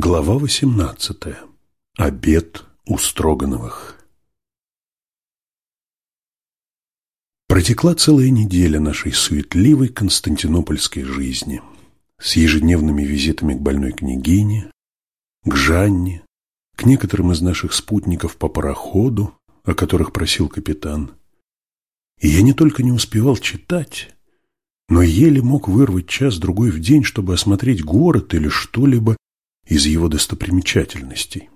Глава 18. Обед у Строгановых. Протекла целая неделя нашей суетливой константинопольской жизни с ежедневными визитами к больной княгине, к Жанне, к некоторым из наших спутников по пароходу, о которых просил капитан. И я не только не успевал читать, но еле мог вырвать час-другой в день, чтобы осмотреть город или что-либо из его достопримечательностей.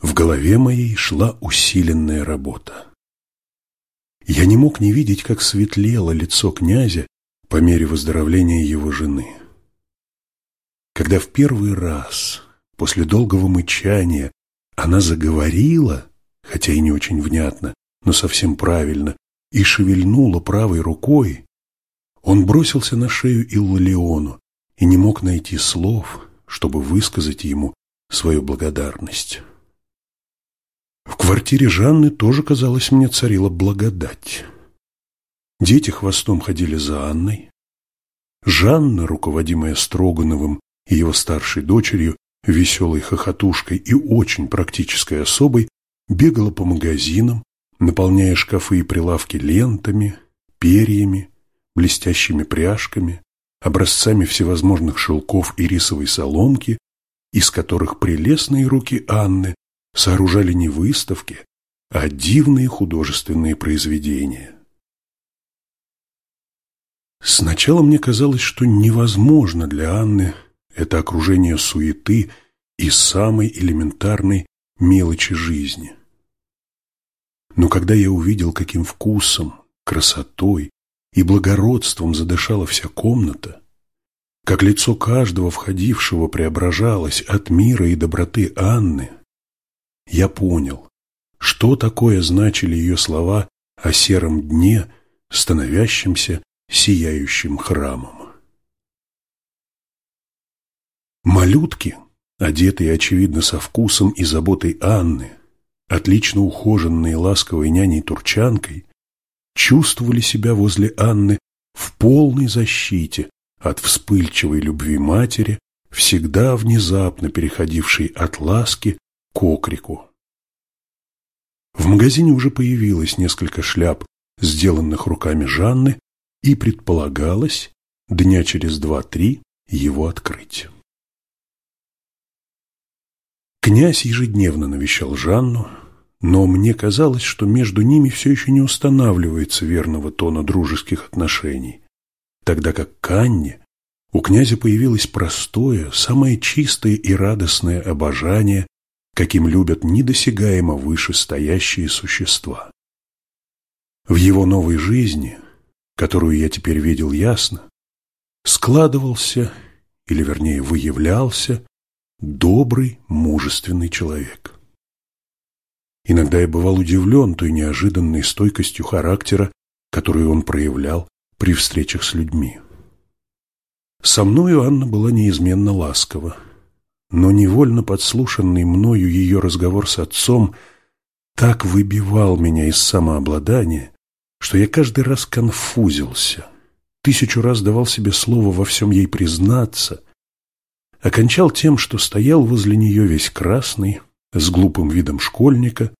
В голове моей шла усиленная работа. Я не мог не видеть, как светлело лицо князя по мере выздоровления его жены. Когда в первый раз, после долгого мычания, она заговорила, хотя и не очень внятно, но совсем правильно, и шевельнула правой рукой, он бросился на шею Иллалиону и не мог найти слов, чтобы высказать ему свою благодарность. В квартире Жанны тоже, казалось мне, царила благодать. Дети хвостом ходили за Анной. Жанна, руководимая Строгановым и его старшей дочерью, веселой хохотушкой и очень практической особой, бегала по магазинам, наполняя шкафы и прилавки лентами, перьями, блестящими пряжками, образцами всевозможных шелков и рисовой соломки, из которых прелестные руки Анны сооружали не выставки, а дивные художественные произведения. Сначала мне казалось, что невозможно для Анны это окружение суеты и самой элементарной мелочи жизни. Но когда я увидел, каким вкусом, красотой и благородством задышала вся комната, как лицо каждого входившего преображалось от мира и доброты Анны, я понял, что такое значили ее слова о сером дне, становящемся сияющим храмом. Малютки, одетые, очевидно, со вкусом и заботой Анны, отлично ухоженные ласковой няней-турчанкой, чувствовали себя возле Анны в полной защите от вспыльчивой любви матери, всегда внезапно переходившей от ласки к окрику. В магазине уже появилось несколько шляп, сделанных руками Жанны, и предполагалось дня через два-три его открыть. Князь ежедневно навещал Жанну, но мне казалось, что между ними все еще не устанавливается верного тона дружеских отношений, тогда как к Анне у князя появилось простое, самое чистое и радостное обожание, каким любят недосягаемо выше стоящие существа. В его новой жизни, которую я теперь видел ясно, складывался, или вернее выявлялся, добрый, мужественный человек. Иногда я бывал удивлен той неожиданной стойкостью характера, которую он проявлял при встречах с людьми. Со мною Анна была неизменно ласкова, но невольно подслушанный мною ее разговор с отцом так выбивал меня из самообладания, что я каждый раз конфузился, тысячу раз давал себе слово во всем ей признаться, окончал тем, что стоял возле нее весь красный, с глупым видом школьника,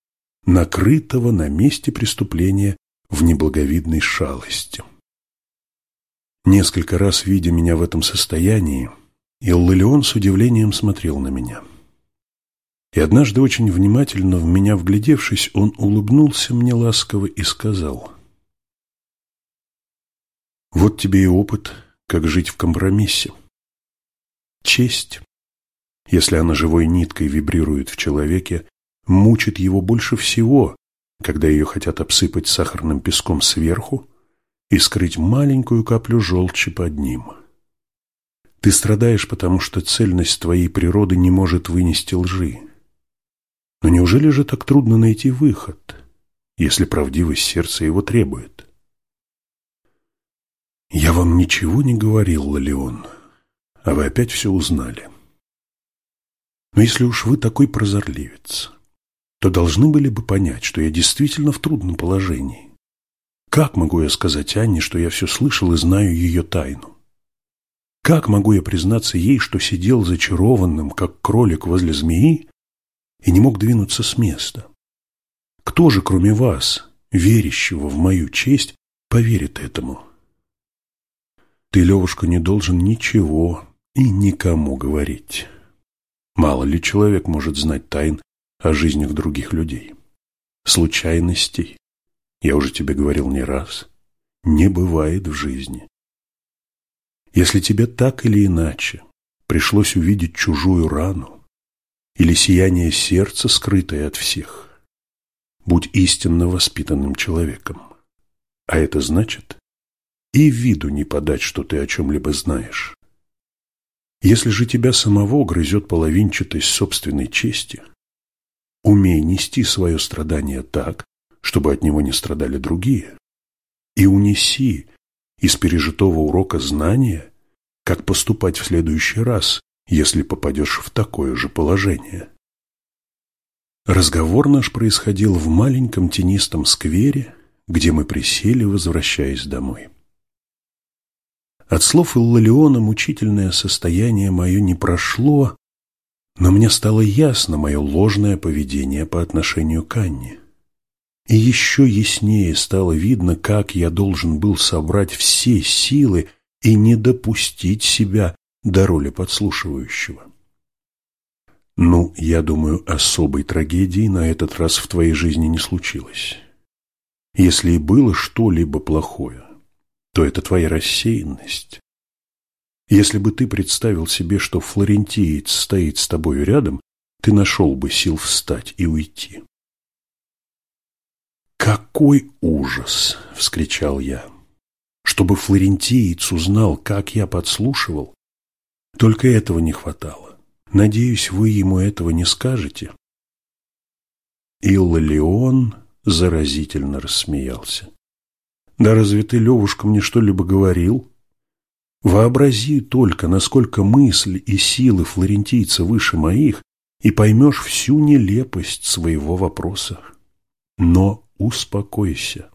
накрытого на месте преступления в неблаговидной шалости. Несколько раз, видя меня в этом состоянии, Иллалион с удивлением смотрел на меня. И однажды, очень внимательно в меня вглядевшись, он улыбнулся мне ласково и сказал, «Вот тебе и опыт, как жить в компромиссе. Честь, если она живой ниткой вибрирует в человеке, мучит его больше всего, когда ее хотят обсыпать сахарным песком сверху и скрыть маленькую каплю желчи под ним. Ты страдаешь, потому что цельность твоей природы не может вынести лжи. Но неужели же так трудно найти выход, если правдивость сердца его требует? Я вам ничего не говорил, Лалеон, а вы опять все узнали. Но если уж вы такой прозорливец, то должны были бы понять, что я действительно в трудном положении. Как могу я сказать Анне, что я все слышал и знаю ее тайну? Как могу я признаться ей, что сидел зачарованным, как кролик возле змеи, и не мог двинуться с места? Кто же, кроме вас, верящего в мою честь, поверит этому? Ты, Левушка, не должен ничего и никому говорить. Мало ли человек может знать тайн о жизнях других людей. Случайностей, я уже тебе говорил не раз, не бывает в жизни. Если тебе так или иначе пришлось увидеть чужую рану или сияние сердца, скрытое от всех, будь истинно воспитанным человеком. А это значит и виду не подать, что ты о чем-либо знаешь. Если же тебя самого грызет половинчатость собственной чести, умей нести свое страдание так, чтобы от него не страдали другие, и унеси из пережитого урока знания, как поступать в следующий раз, если попадешь в такое же положение. Разговор наш происходил в маленьком тенистом сквере, где мы присели, возвращаясь домой. От слов Иллалиона мучительное состояние мое не прошло, но мне стало ясно мое ложное поведение по отношению к Анне. И еще яснее стало видно, как я должен был собрать все силы и не допустить себя до роли подслушивающего. Ну, я думаю, особой трагедии на этот раз в твоей жизни не случилось. Если и было что-либо плохое, то это твоя рассеянность. Если бы ты представил себе, что флорентиец стоит с тобою рядом, ты нашел бы сил встать и уйти. «Какой ужас!» — вскричал я. «Чтобы флорентиец узнал, как я подслушивал, только этого не хватало. Надеюсь, вы ему этого не скажете?» Иллалион заразительно рассмеялся. Да разве ты, Левушка, мне что-либо говорил? Вообрази только, насколько мысль и силы флорентийца выше моих, и поймешь всю нелепость своего вопроса. Но успокойся.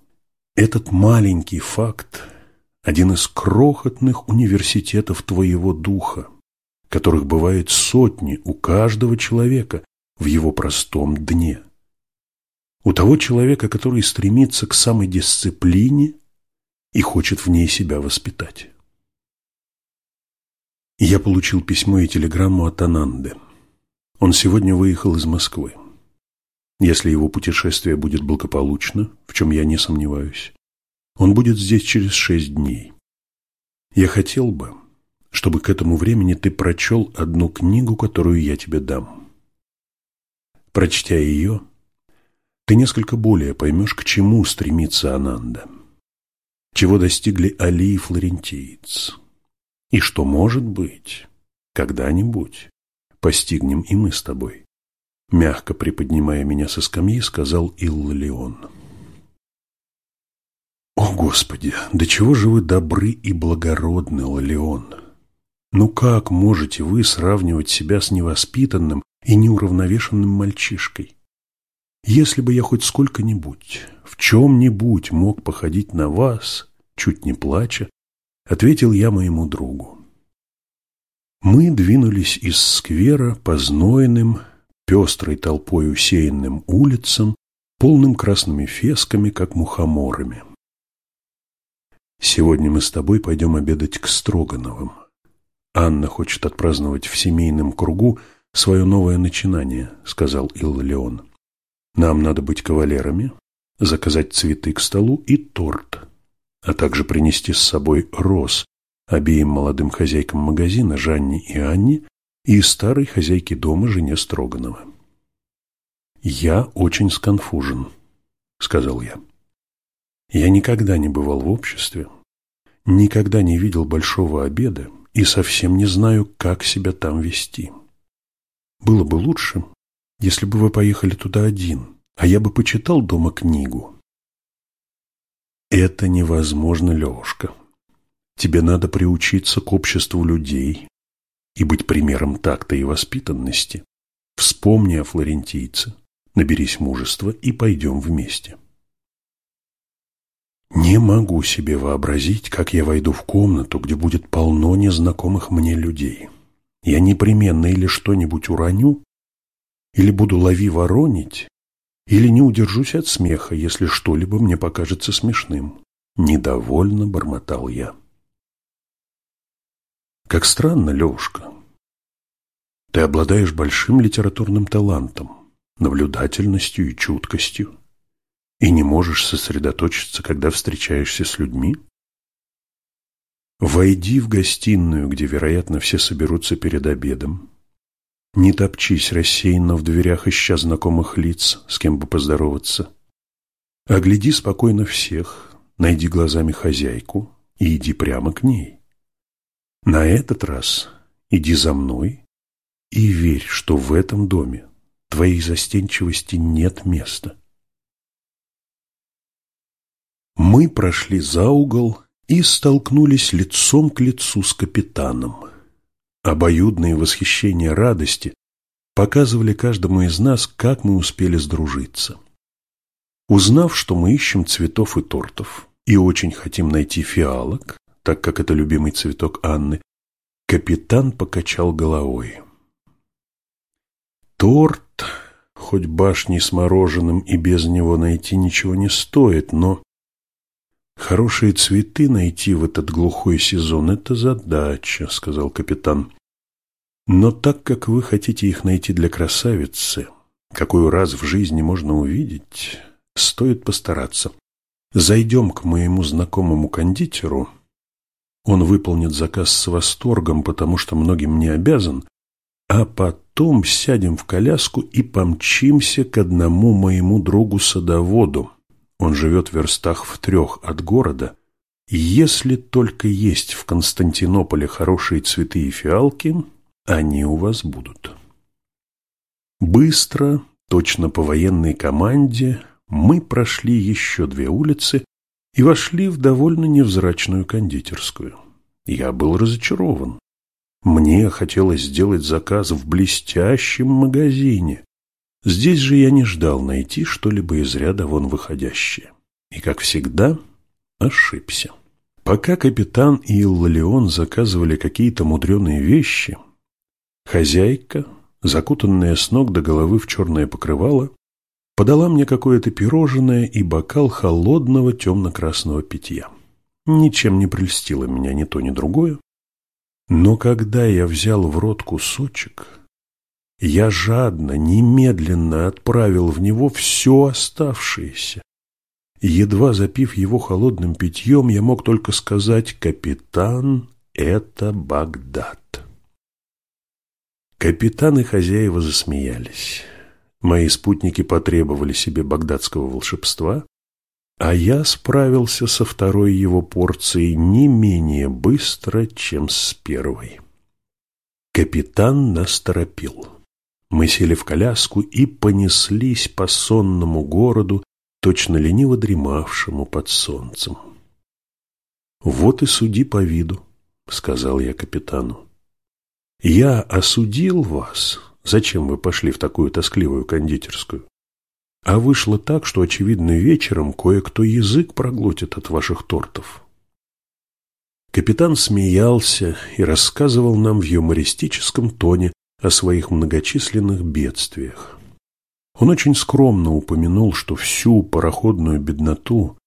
Этот маленький факт – один из крохотных университетов твоего духа, которых бывает сотни у каждого человека в его простом дне. У того человека, который стремится к самодисциплине и хочет в ней себя воспитать. Я получил письмо и телеграмму от Ананды. Он сегодня выехал из Москвы. Если его путешествие будет благополучно, в чем я не сомневаюсь, он будет здесь через шесть дней. Я хотел бы, чтобы к этому времени ты прочел одну книгу, которую я тебе дам. Прочтя ее, ты несколько более поймешь, к чему стремится Ананда, чего достигли Али и Флорентиец, и что, может быть, когда-нибудь постигнем и мы с тобой. Мягко приподнимая меня со скамьи, сказал Иллалион. О, Господи, до чего же вы добры и благородны, Лалион! Ну как можете вы сравнивать себя с невоспитанным и неуравновешенным мальчишкой? Если бы я хоть сколько-нибудь, в чем-нибудь мог походить на вас, чуть не плача, ответил я моему другу. Мы двинулись из сквера по знойным, пестрой толпой усеянным улицам, полным красными фесками, как мухоморами. Сегодня мы с тобой пойдем обедать к Строгановым. Анна хочет отпраздновать в семейном кругу свое новое начинание, сказал Иллион. Нам надо быть кавалерами, заказать цветы к столу и торт, а также принести с собой роз обеим молодым хозяйкам магазина Жанне и Анне и старой хозяйке дома жене Строганова. «Я очень сконфужен», — сказал я. «Я никогда не бывал в обществе, никогда не видел большого обеда и совсем не знаю, как себя там вести. Было бы лучше, если бы вы поехали туда один, а я бы почитал дома книгу. Это невозможно, Левушка. Тебе надо приучиться к обществу людей и быть примером такта и воспитанности. Вспомни о флорентийце, наберись мужества и пойдем вместе. Не могу себе вообразить, как я войду в комнату, где будет полно незнакомых мне людей. Я непременно или что-нибудь уроню, или буду лови воронить, или не удержусь от смеха, если что-либо мне покажется смешным. Недовольно бормотал я. Как странно, Левушка. Ты обладаешь большим литературным талантом, наблюдательностью и чуткостью, и не можешь сосредоточиться, когда встречаешься с людьми? Войди в гостиную, где, вероятно, все соберутся перед обедом, не топчись рассеянно в дверях, ища знакомых лиц, с кем бы поздороваться. Огляди спокойно всех, найди глазами хозяйку и иди прямо к ней. На этот раз иди за мной и верь, что в этом доме твоей застенчивости нет места. Мы прошли за угол и столкнулись лицом к лицу с капитаном. Обоюдные восхищения радости показывали каждому из нас, как мы успели сдружиться. Узнав, что мы ищем цветов и тортов и очень хотим найти фиалок, так как это любимый цветок Анны, капитан покачал головой. Торт, хоть башни с мороженым и без него найти ничего не стоит, но «Хорошие цветы найти в этот глухой сезон – это задача», – сказал капитан. «Но так как вы хотите их найти для красавицы, какую раз в жизни можно увидеть, стоит постараться. Зайдем к моему знакомому кондитеру. Он выполнит заказ с восторгом, потому что многим не обязан, а потом сядем в коляску и помчимся к одному моему другу-садоводу» Он живет в верстах в трех от города. Если только есть в Константинополе хорошие цветы и фиалки, они у вас будут. Быстро, точно по военной команде, мы прошли еще две улицы и вошли в довольно невзрачную кондитерскую. Я был разочарован. Мне хотелось сделать заказ в блестящем магазине, Здесь же я не ждал найти что-либо из ряда вон выходящее. И, как всегда, ошибся. Пока капитан и Иллалион заказывали какие-то мудреные вещи, хозяйка, закутанная с ног до головы в черное покрывало, подала мне какое-то пирожное и бокал холодного темно-красного питья. Ничем не прельстило меня ни то, ни другое. Но когда я взял в рот кусочек, я жадно, немедленно отправил в него все оставшееся. Едва запив его холодным питьем, я мог только сказать «Капитан, это Багдад». Капитан и хозяева засмеялись. Мои спутники потребовали себе багдадского волшебства, а я справился со второй его порцией не менее быстро, чем с первой. Капитан нас торопил. Мы сели в коляску и понеслись по сонному городу, точно лениво дремавшему под солнцем. «Вот и суди по виду», — сказал я капитану. «Я осудил вас, зачем вы пошли в такую тоскливую кондитерскую. А вышло так, что, очевидно, вечером кое-кто язык проглотит от ваших тортов». Капитан смеялся и рассказывал нам в юмористическом тоне о своих многочисленных бедствиях. Он очень скромно упомянул, что всю пароходную бедноту,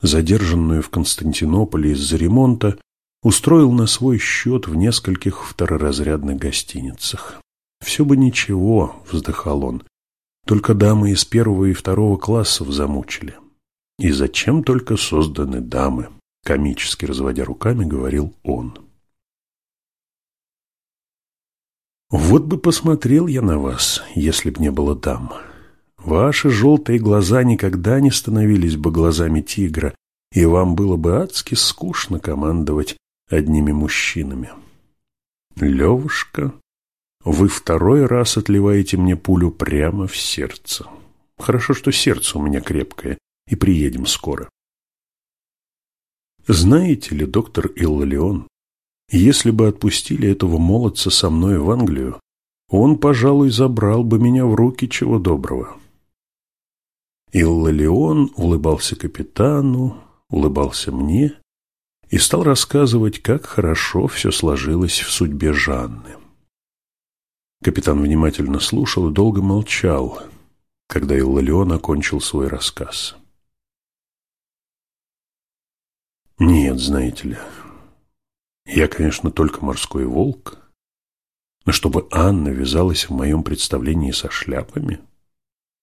задержанную в Константинополе из-за ремонта, устроил на свой счет в нескольких второразрядных гостиницах. «Все бы ничего», — вздыхал он, — «только дамы из первого и второго классов замучили». «И зачем только созданы дамы?» — комически разводя руками, говорил он. Вот бы посмотрел я на вас, если б не было дам. Ваши желтые глаза никогда не становились бы глазами тигра, и вам было бы адски скучно командовать одними мужчинами. Левушка, вы второй раз отливаете мне пулю прямо в сердце. Хорошо, что сердце у меня крепкое, и приедем скоро. Знаете ли, доктор Иллалион, если бы отпустили этого молодца со мной в Англию, он, пожалуй, забрал бы меня в руки чего доброго. Иллалион улыбался капитану, улыбался мне и стал рассказывать, как хорошо все сложилось в судьбе Жанны. Капитан внимательно слушал и долго молчал, когда Иллалион окончил свой рассказ. «Нет, знаете ли, я, конечно, только морской волк, но чтобы Анна вязалась в моем представлении со шляпами,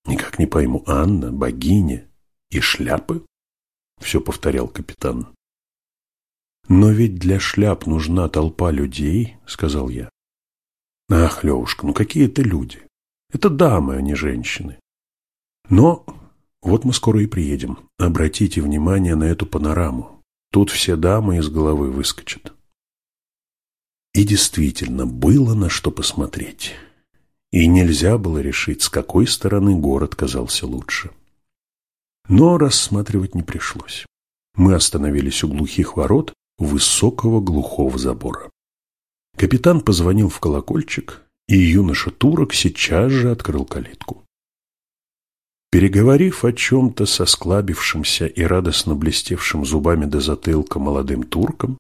никак не пойму, Анна, богиня и шляпы?» Все повторял капитан. «Но ведь для шляп нужна толпа людей», — сказал я. «Ах, Левушка, ну какие это люди? Это дамы, а не женщины. Но вот мы скоро и приедем. Обратите внимание на эту панораму. Тут все дамы из головы выскочат». И действительно, было на что посмотреть. И нельзя было решить, с какой стороны город казался лучше. Но рассматривать не пришлось. Мы остановились у глухих ворот высокого глухого забора. Капитан позвонил в колокольчик, и юноша Турок сейчас же открыл калитку. Переговорив о чем-то со склабившимся и радостно блестевшим зубами до затылка молодым турком,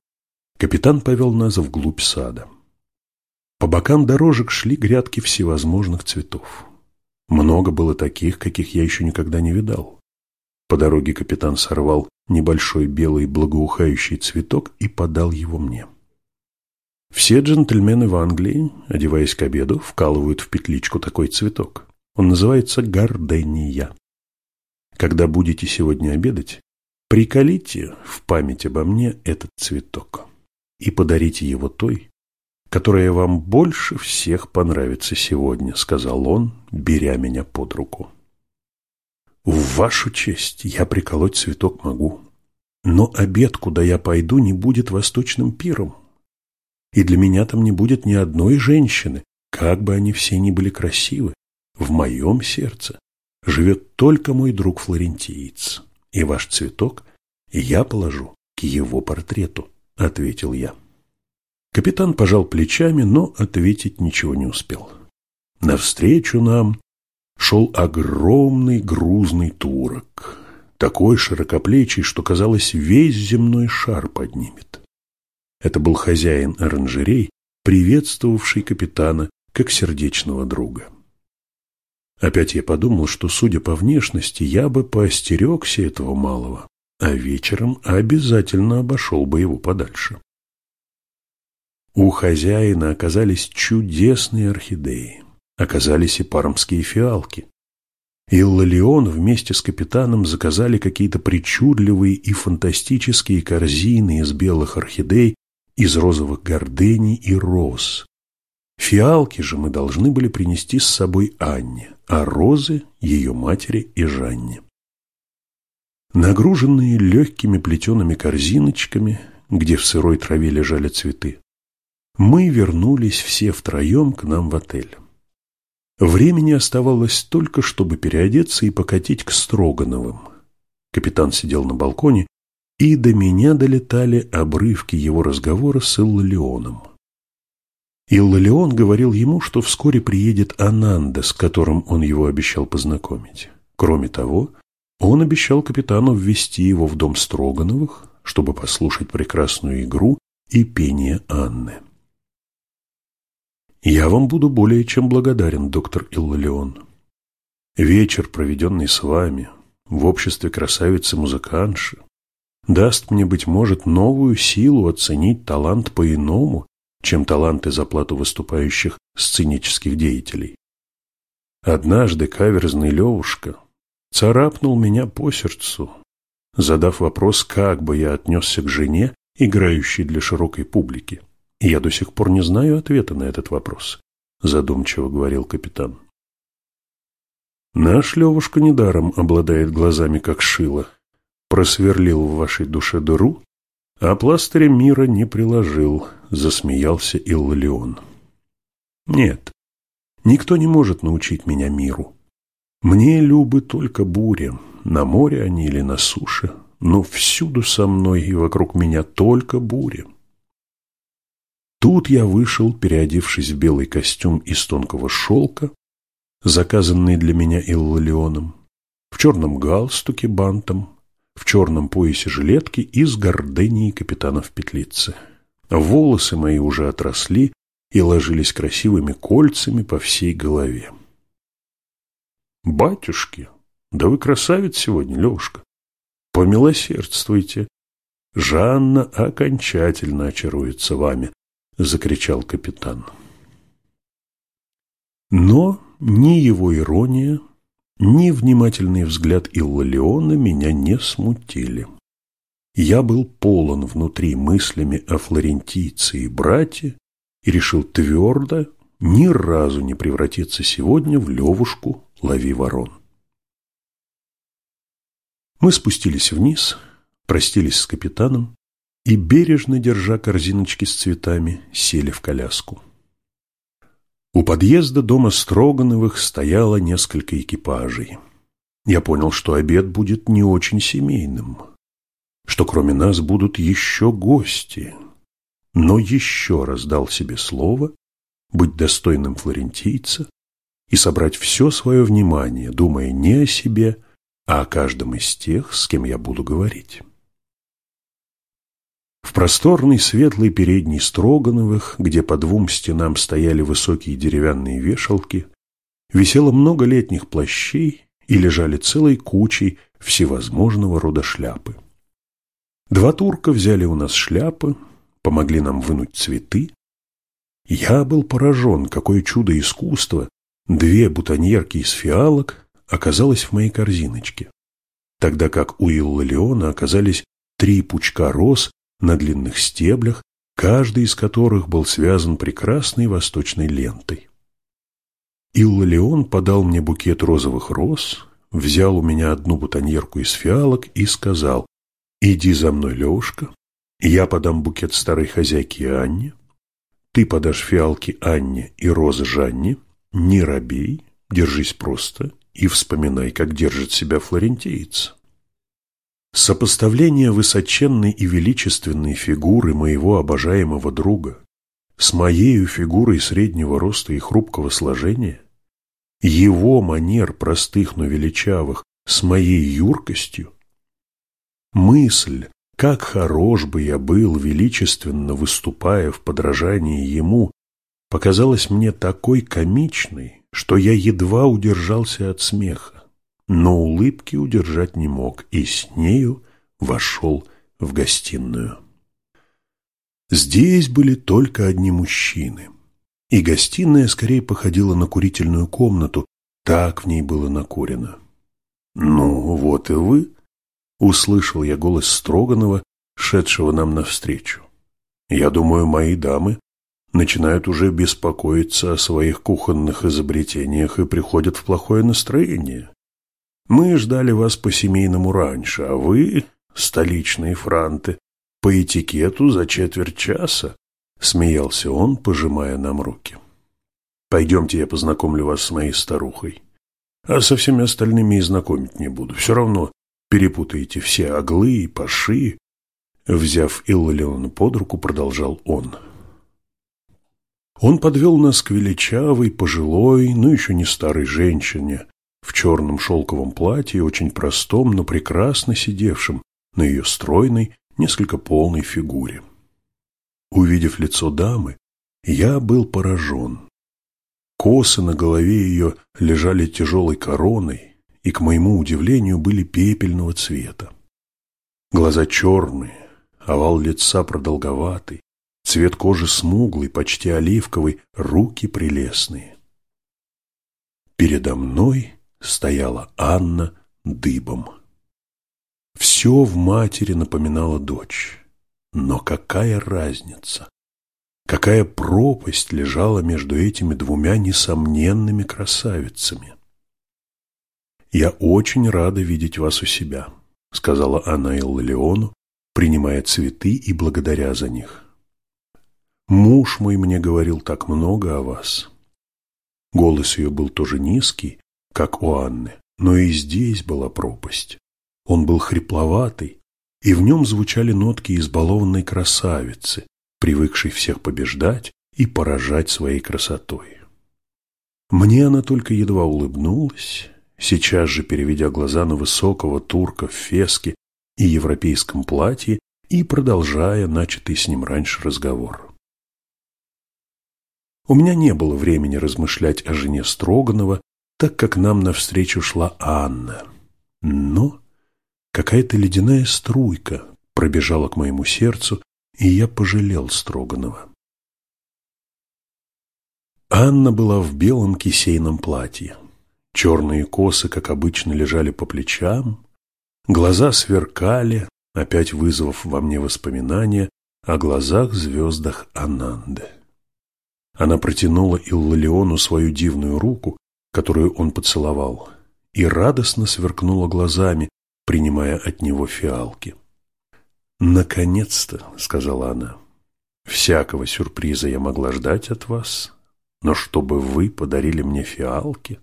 капитан повел нас вглубь сада. По бокам дорожек шли грядки всевозможных цветов. Много было таких, каких я еще никогда не видал. По дороге капитан сорвал небольшой белый благоухающий цветок и подал его мне. Все джентльмены в Англии, одеваясь к обеду, вкалывают в петличку такой цветок. Он называется гардения. Когда будете сегодня обедать, приколите в память обо мне этот цветок и подарите его той, которая вам больше всех понравится сегодня, сказал он, беря меня под руку. В вашу честь я приколоть цветок могу, но обед, куда я пойду, не будет восточным пиром. И для меня там не будет ни одной женщины, как бы они все ни были красивы. В моем сердце живет только мой друг флорентиец, и ваш цветок я положу к его портрету, — ответил я. Капитан пожал плечами, но ответить ничего не успел. Навстречу нам шел огромный грузный турок, такой широкоплечий, что, казалось, весь земной шар поднимет. Это был хозяин оранжерей, приветствовавший капитана как сердечного друга. Опять я подумал, что, судя по внешности, я бы поостерегся этого малого, а вечером обязательно обошел бы его подальше. У хозяина оказались чудесные орхидеи оказались и пармские фиалки. Иллалион вместе с капитаном заказали какие-то причудливые и фантастические корзины из белых орхидей, из розовых гордений и роз. Фиалки же мы должны были принести с собой Анне, а розы – ее матери и Жанне. Нагруженные легкими плетеными корзиночками, где в сырой траве лежали цветы, мы вернулись все втроем к нам в отель. Времени оставалось только, чтобы переодеться и покатить к Строгановым. Капитан сидел на балконе, и до меня долетали обрывки его разговора с Иллалионом. Иллалион говорил ему, что вскоре приедет Ананда, с которым он его обещал познакомить. Кроме того, он обещал капитану ввести его в дом Строгановых, чтобы послушать прекрасную игру и пение Анны. Я вам буду более чем благодарен, доктор Иллалион. Вечер, проведенный с вами, в обществе красавицы-музыканши, даст мне, быть может, новую силу оценить талант по-иному, чем таланты за плату выступающих сценических деятелей. Однажды каверзный Левушка царапнул меня по сердцу, задав вопрос, как бы я отнесся к жене, играющей для широкой публики. «Я до сих пор не знаю ответа на этот вопрос», – задумчиво говорил капитан. «Наш Левушка недаром обладает глазами, как шило. Просверлил в вашей душе дыру, а пластыря мира не приложил», – засмеялся Иллион. «Нет, никто не может научить меня миру. Мне любы только буря, на море они или на суше, но всюду со мной и вокруг меня только буря. Тут я вышел, переодевшись в белый костюм из тонкого шелка, заказанный для меня Иллалионом, в черном галстуке бантом, в черном поясе жилетки и с гордыней капитана в петлице. Волосы мои уже отросли и ложились красивыми кольцами по всей голове. «Батюшки, да вы красавец сегодня, Левушка! Помилосердствуйте! Жанна окончательно очаруется вами!» — закричал капитан. Но ни его ирония, ни внимательный взгляд Иллалиона меня не смутили. Я был полон внутри мыслями о флорентийце и брате и решил твердо ни разу не превратиться сегодня в левушку «Лови ворон». Мы спустились вниз, простились с капитаном и, бережно держа корзиночки с цветами, сели в коляску. У подъезда дома Строгановых стояло несколько экипажей. Я понял, что обед будет не очень семейным, что кроме нас будут еще гости. Но еще раз дал себе слово быть достойным флорентийца и собрать все свое внимание, думая не о себе, а о каждом из тех, с кем я буду говорить. В просторной светлой передней Строгановых, где по двум стенам стояли высокие деревянные вешалки, висело много летних плащей и лежали целой кучей всевозможного рода шляпы. Два турка взяли у нас шляпы, помогли нам вынуть цветы. Я был поражен, какое чудо искусства, две бутоньерки из фиалок оказалось в моей корзиночке, тогда как у Иллалиона оказались три пучка роз на длинных стеблях, каждый из которых был связан прекрасной восточной лентой. Иллалион подал мне букет розовых роз, взял у меня одну бутоньерку из фиалок и сказал, «Иди за мной, Левушка, я подам букет старой хозяйке Анне, ты подашь фиалки Анне и розы Жанне, не робей, держись просто и вспоминай, как держит себя флорентиец». Сопоставление высоченной и величественной фигуры моего обожаемого друга с моею фигурой среднего роста и хрупкого сложения, его манер простых, но величавых, с моей юркостью, мысль, как хорош бы я был, величественно выступая в подражании ему, показалась мне такой комичной, что я едва удержался от смеха но улыбки удержать не мог и с нею вошел в гостиную. Здесь были только одни мужчины, и гостиная скорее походила на курительную комнату, так в ней было накурено. «Ну, вот и вы», — услышал я голос Строганова, шедшего нам навстречу. «Я думаю, мои дамы начинают уже беспокоиться о своих кухонных изобретениях и приходят в плохое настроение. Мы ждали вас по-семейному раньше, а вы, столичные франты, по этикету за четверть часа, смеялся он, пожимая нам руки. Пойдемте, я познакомлю вас с моей старухой. А со всеми остальными и знакомить не буду. Все равно перепутаете все оглы и паши. Взяв Иллалиона под руку, продолжал он. Он подвел нас к величавой, пожилой, но еще не старой женщине, в черном шелковом платье, очень простом, но прекрасно сидевшем на ее стройной, несколько полной фигуре. Увидев лицо дамы, я был поражен. Косы на голове ее лежали тяжелой короной и, к моему удивлению, были пепельного цвета. Глаза черные, овал лица продолговатый, цвет кожи смуглый, почти оливковый, руки прелестные. Передо мной стояла Анна дыбом. Все в матери напоминало дочь. Но какая разница? Какая пропасть лежала между этими двумя несомненными красавицами? «Я очень рада видеть вас у себя», — сказала она Иллиону, принимая цветы и благодаря за них. «Муж мой мне говорил так много о вас». Голос ее был тоже низкий, как у Анны, но и здесь была пропасть. Он был хрипловатый, и в нем звучали нотки избалованной красавицы, привыкшей всех побеждать и поражать своей красотой. Мне она только едва улыбнулась, сейчас же переведя глаза на высокого турка в феске и европейском платье и продолжая начатый с ним раньше разговор. У меня не было времени размышлять о жене Строганова, так как нам навстречу шла Анна. Но какая-то ледяная струйка пробежала к моему сердцу, и я пожалел Строганова. Анна была в белом кисейном платье. Черные косы, как обычно, лежали по плечам, глаза сверкали, опять вызвав во мне воспоминания о глазах-звездах Ананды. Она протянула Иллалиону свою дивную руку, которую он поцеловал, и радостно сверкнула глазами, принимая от него фиалки. «Наконец-то», — сказала она, — «всякого сюрприза я могла ждать от вас, но чтобы вы подарили мне фиалки...»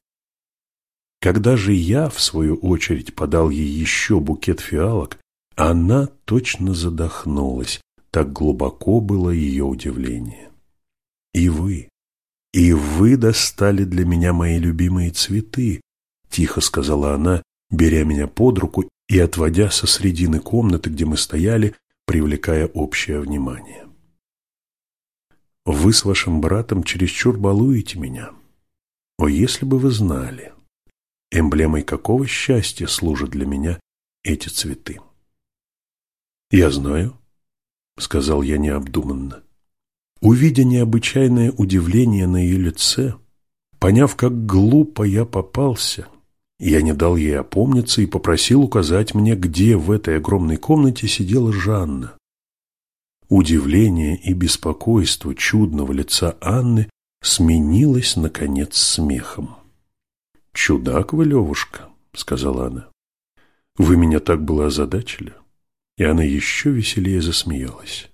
Когда же я, в свою очередь, подал ей еще букет фиалок, она точно задохнулась, так глубоко было ее удивление. «И вы, и вы достали для меня мои любимые цветы», тихо сказала она, беря меня под руку и отводя со средины комнаты, где мы стояли, привлекая общее внимание. «Вы с вашим братом чересчур балуете меня. О, если бы вы знали, эмблемой какого счастья служат для меня эти цветы!» «Я знаю», — сказал я необдуманно. Увидя необычайное удивление на ее лице, поняв, как глупо я попался, я не дал ей опомниться и попросил указать мне, где в этой огромной комнате сидела Жанна. Удивление и беспокойство чудного лица Анны сменилось, наконец, смехом. «Чудак вы, Левушка», — сказала она. «Вы меня так было озадачили» и она еще веселее засмеялась.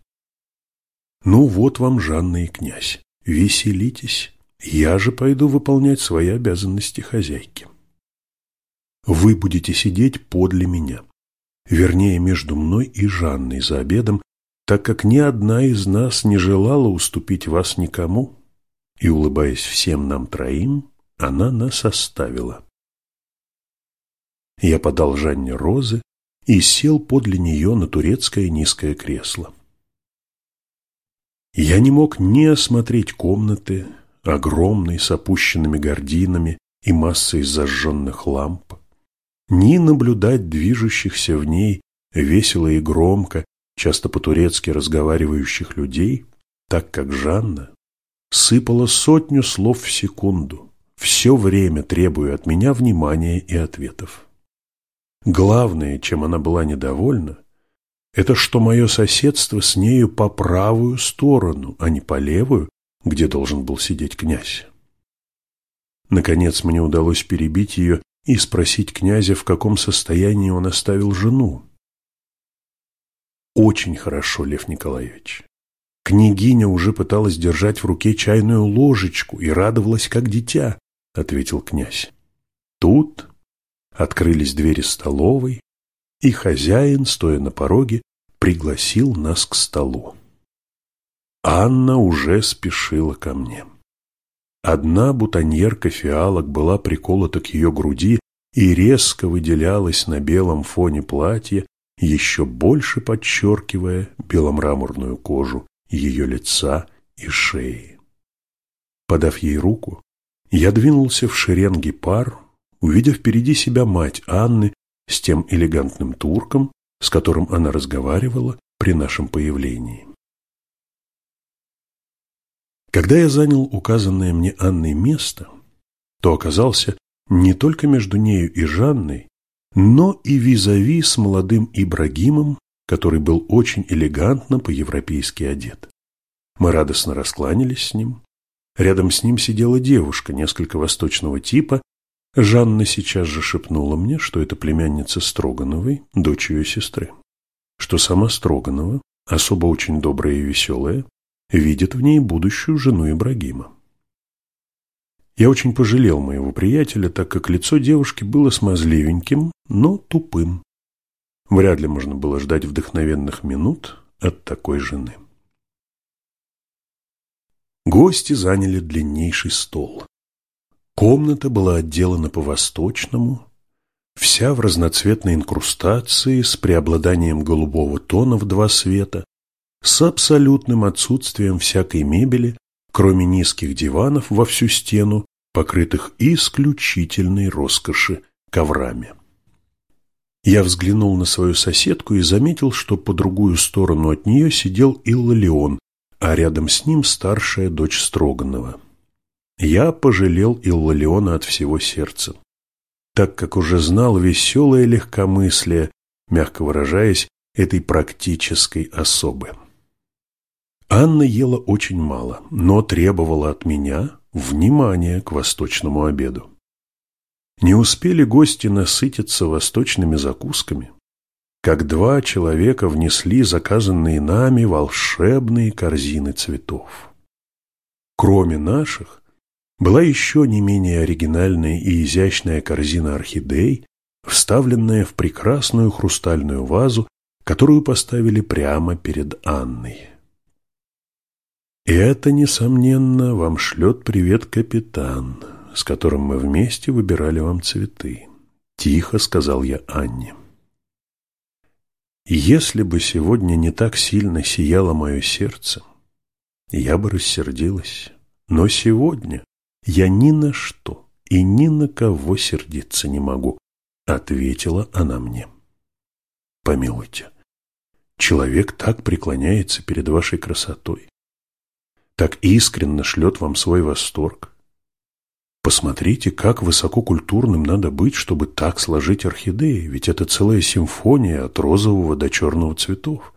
«Ну вот вам, Жанна и князь, веселитесь, я же пойду выполнять свои обязанности хозяйки. Вы будете сидеть подле меня, вернее, между мной и Жанной за обедом, так как ни одна из нас не желала уступить вас никому, и, улыбаясь всем нам троим, она нас оставила. Я подал Жанне розы, и сел подле нее на турецкое низкое кресло. Я не мог ни осмотреть комнаты, огромной с опущенными гординами и массой зажженных ламп, ни наблюдать движущихся в ней весело и громко, часто по-турецки разговаривающих людей, так как Жанна сыпала сотню слов в секунду, все время требуя от меня внимания и ответов. Главное, чем она была недовольна, это что мое соседство с нею по правую сторону, а не по левую, где должен был сидеть князь. Наконец мне удалось перебить ее и спросить князя, в каком состоянии он оставил жену. Очень хорошо, Лев Николаевич. Княгиня уже пыталась держать в руке чайную ложечку и радовалась, как дитя, ответил князь. Тут Открылись двери столовой, и хозяин, стоя на пороге, пригласил нас к столу. Анна уже спешила ко мне. Одна бутоньерка фиалок была приколота к ее груди и резко выделялась на белом фоне платья, еще больше подчеркивая беломраморную кожу ее лица и шеи. Подав ей руку, я двинулся в шеренге пар, увидя впереди себя мать Анны с тем элегантным турком, с которым она разговаривала при нашем появлении. Когда я занял указанное мне Анной место, то оказался не только между нею и Жанной, но и визави с молодым Ибрагимом, который был очень элегантно по-европейски одет. Мы радостно раскланялись с ним. Рядом с ним сидела девушка несколько восточного типа Жанна сейчас же шепнула мне, что это племянница Строгановой, дочь ее сестры, что сама Строганова, особо очень добрая и веселая, видит в ней будущую жену Ибрагима. Я очень пожалел моего приятеля, так как лицо девушки было смазливеньким, но тупым. Вряд ли можно было ждать вдохновенных минут от такой жены. Гости заняли длиннейший стол. Комната была отделана по-восточному, вся в разноцветной инкрустации с преобладанием голубого тона в два света, с абсолютным отсутствием всякой мебели, кроме низких диванов во всю стену, покрытых исключительной роскоши коврами. Я взглянул на свою соседку и заметил, что по другую сторону от нее сидел Иллалион, а рядом с ним старшая дочь Строганова. Я пожалел Иллалиона от всего сердца, так как уже знал веселое легкомыслие, мягко выражаясь, этой практической особы. Анна ела очень мало, но требовала от меня внимания к восточному обеду. Не успели гости насытиться восточными закусками, как два человека внесли заказанные нами волшебные корзины цветов. Кроме наших, была еще не менее оригинальная и изящная корзина орхидей, вставленная в прекрасную хрустальную вазу, которую поставили прямо перед Анной. И это, несомненно, вам шлет привет капитан, с которым мы вместе выбирали вам цветы. Тихо сказал я Анне. Если бы сегодня не так сильно сияло мое сердце, я бы рассердилась. Но сегодня я ни на что и ни на кого сердиться не могу, ответила она мне. Помилуйте, человек так преклоняется перед вашей красотой, так искренно шлет вам свой восторг. Посмотрите, как высококультурным надо быть, чтобы так сложить орхидеи, ведь это целая симфония от розового до черного цветов.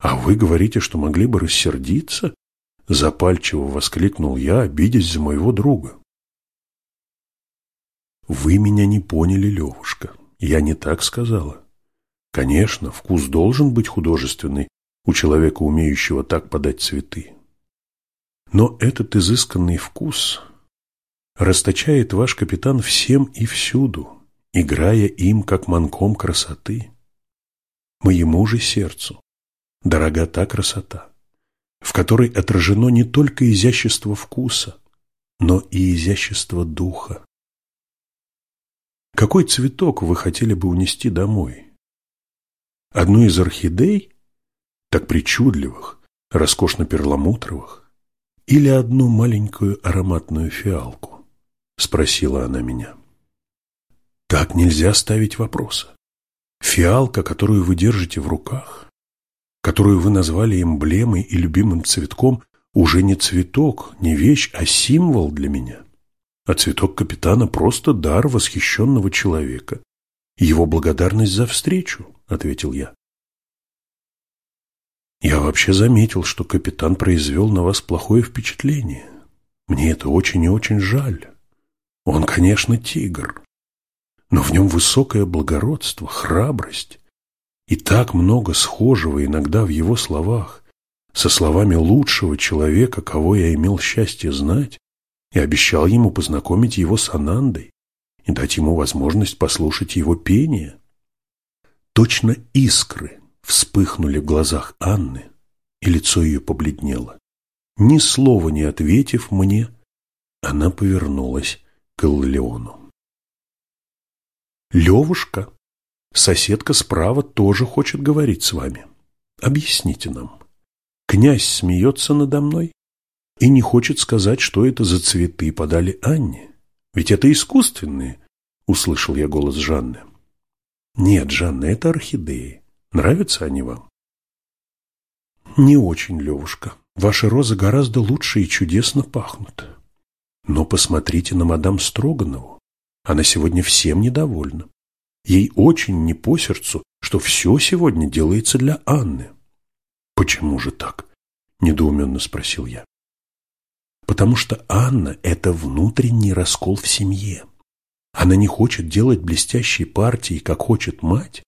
А вы говорите, что могли бы рассердиться? Запальчиво воскликнул я, обидясь за моего друга. Вы меня не поняли, Левушка. Я не так сказала. Конечно, вкус должен быть художественный у человека, умеющего так подать цветы. Но этот изысканный вкус расточает ваш капитан всем и всюду, играя им, как манком красоты. Моему же сердцу дорога та красота, в которой отражено не только изящество вкуса, но и изящество духа. Какой цветок вы хотели бы унести домой? Одну из орхидей, так причудливых, роскошно-перламутровых, или одну маленькую ароматную фиалку? Спросила она меня. Так нельзя ставить вопросы. Фиалка, которую вы держите в руках, которую вы назвали эмблемой и любимым цветком, уже не цветок, не вещь, а символ для меня. А цветок капитана просто дар восхищенного человека. Его благодарность за встречу, ответил я. Я вообще заметил, что капитан произвел на вас плохое впечатление. Мне это очень и очень жаль. Он, конечно, тигр, но в нем высокое благородство, храбрость и так много схожего иногда в его словах со словами лучшего человека, кого я имел счастье знать, и обещал ему познакомить его с Анандой и дать ему возможность послушать его пение. Точно искры вспыхнули в глазах Анны, и лицо ее побледнело. Ни слова не ответив мне, она повернулась к Иллиону. «Левушка, соседка справа тоже хочет говорить с вами. Объясните нам. Князь смеется надо мной и не хочет сказать, что это за цветы подали Анне. Ведь это искусственные, — услышал я голос Жанны. Нет, Жанна, это орхидеи. Нравятся они вам? Не очень, Левушка. Ваши розы гораздо лучше и чудесно пахнут. Но посмотрите на мадам Строганову. Она сегодня всем недовольна. Ей очень не по сердцу, что все сегодня делается для Анны. Почему же так? Недоуменно спросил я. Потому что Анна – это внутренний раскол в семье. Она не хочет делать блестящие партии, как хочет мать,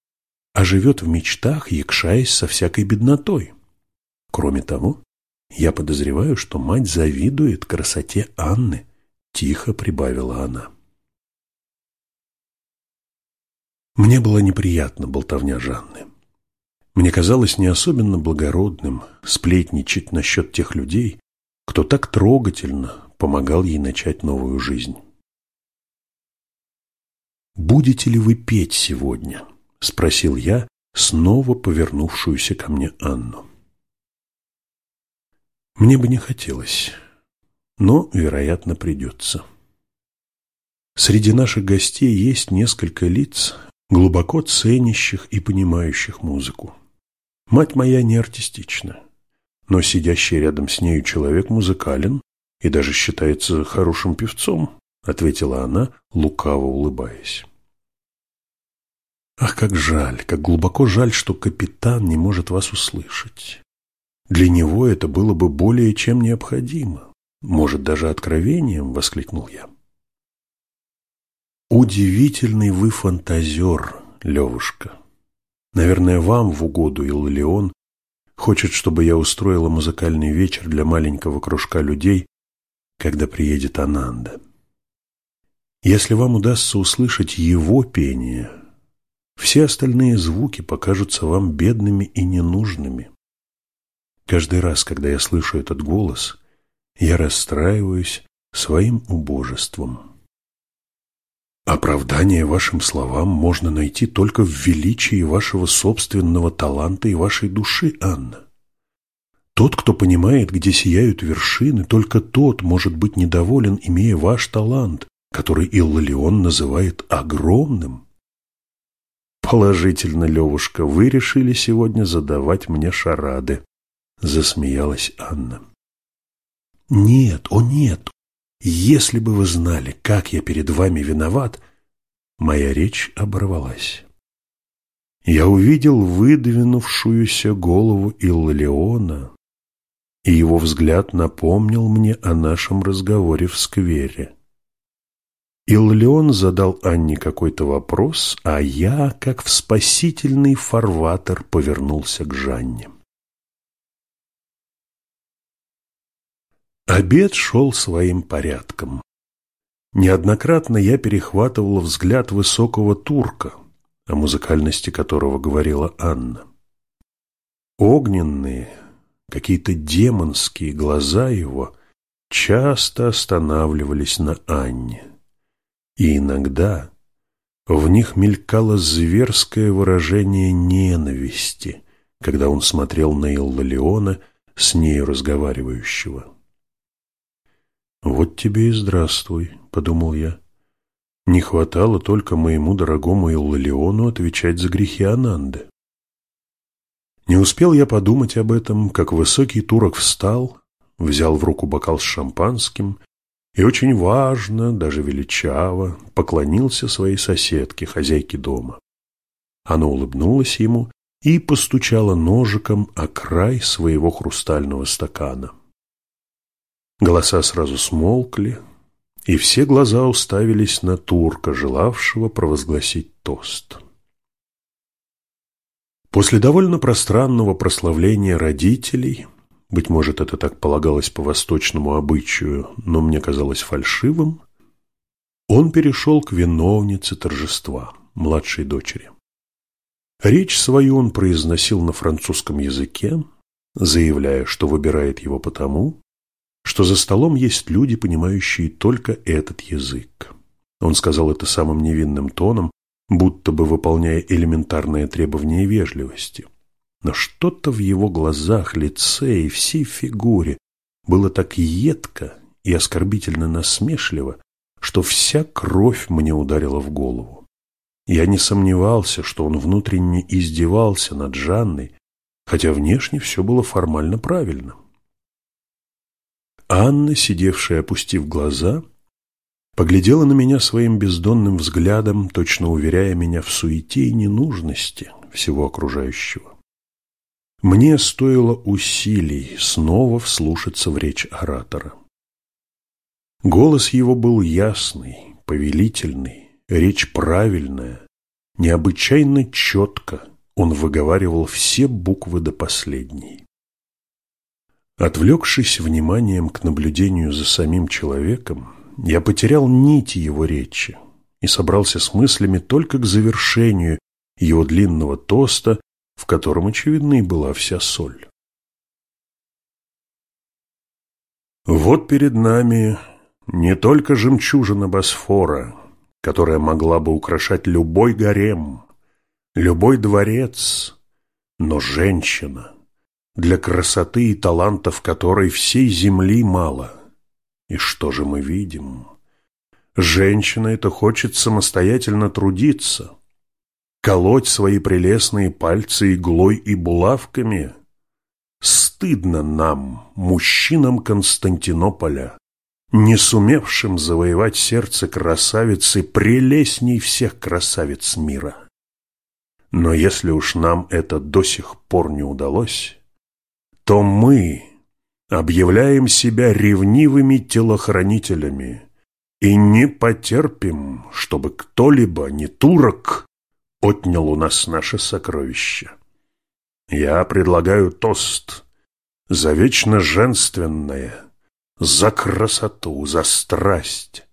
а живет в мечтах, якшаясь со всякой беднотой. Кроме того, я подозреваю, что мать завидует красоте Анны, тихо прибавила она. Мне было неприятно болтовня Жанны. Мне казалось не особенно благородным сплетничать насчет тех людей, кто так трогательно помогал ей начать новую жизнь. «Будете ли вы петь сегодня?» – спросил я, снова повернувшуюся ко мне Анну. Мне бы не хотелось, но, вероятно, придется. Среди наших гостей есть несколько лиц, глубоко ценящих и понимающих музыку. Мать моя не артистична, но сидящий рядом с нею человек музыкален и даже считается хорошим певцом, ответила она, лукаво улыбаясь. Ах, как жаль, как глубоко жаль, что капитан не может вас услышать. Для него это было бы более чем необходимо. Может, даже откровением, воскликнул я. Удивительный вы фантазер, Левушка. Наверное, вам в угоду Иллион хочет, чтобы я устроила музыкальный вечер для маленького кружка людей, когда приедет Ананда. Если вам удастся услышать его пение, все остальные звуки покажутся вам бедными и ненужными. Каждый раз, когда я слышу этот голос, я расстраиваюсь своим убожеством. Оправдание вашим словам можно найти только в величии вашего собственного таланта и вашей души, Анна. Тот, кто понимает, где сияют вершины, только тот может быть недоволен, имея ваш талант, который Иллалион называет огромным. Положительно, Левушка, вы решили сегодня задавать мне шарады, засмеялась Анна. Нет, о нет, если бы вы знали, как я перед вами виноват, моя речь оборвалась. Я увидел выдвинувшуюся голову Иллалиона, и его взгляд напомнил мне о нашем разговоре в сквере. Иллион задал Анне какой-то вопрос, а я, как в спасительный фарватер, повернулся к Жанне. Обед шел своим порядком. Неоднократно я перехватывал взгляд высокого турка, о музыкальности которого говорила Анна. Огненные, какие-то демонские глаза его часто останавливались на Анне. И иногда в них мелькало зверское выражение ненависти, когда он смотрел на Иллалиона, с нею разговаривающего. «Вот тебе и здравствуй», — подумал я. Не хватало только моему дорогому Иллалиону отвечать за грехи Ананды. Не успел я подумать об этом, как высокий турок встал, взял в руку бокал с шампанским и очень важно, даже величаво, поклонился своей соседке, хозяйке дома. Она улыбнулась ему и постучала ножиком о край своего хрустального стакана. Голоса сразу смолкли, и все глаза уставились на турка, желавшего провозгласить тост. После довольно пространного прославления родителей, быть может, это так полагалось по восточному обычаю, но мне казалось фальшивым, он перешел к виновнице торжества, младшей дочери. Речь свою он произносил на французском языке, заявляя, что выбирает его потому, что за столом есть люди, понимающие только этот язык. Он сказал это самым невинным тоном, будто бы выполняя элементарные требования вежливости. Но что-то в его глазах, лице и всей фигуре было так едко и оскорбительно насмешливо, что вся кровь мне ударила в голову. Я не сомневался, что он внутренне издевался над Жанной, хотя внешне все было формально правильно. Анна, сидевшая опустив глаза, поглядела на меня своим бездонным взглядом, точно уверяя меня в суете и ненужности всего окружающего. Мне стоило усилий снова вслушаться в речь оратора. Голос его был ясный, повелительный, речь правильная, необычайно четко он выговаривал все буквы до последней. Отвлекшись вниманием к наблюдению за самим человеком, я потерял нити его речи и собрался с мыслями только к завершению его длинного тоста, в котором, очевидно, и была вся соль. Вот перед нами не только жемчужина Босфора, которая могла бы украшать любой гарем, любой дворец, но женщина, для красоты и талантов которой всей земли мало. И что же мы видим? Женщина это хочет самостоятельно трудиться, колоть свои прелестные пальцы иглой и булавками. Стыдно нам, мужчинам Константинополя, не сумевшим завоевать сердце красавицы прелестней всех красавиц мира. Но если уж нам это до сих пор не удалось, то мы объявляем себя ревнивыми телохранителями и не потерпим, чтобы кто-либо, не турок, отнял у нас наше сокровище. Я предлагаю тост за вечно женственное, за красоту, за страсть,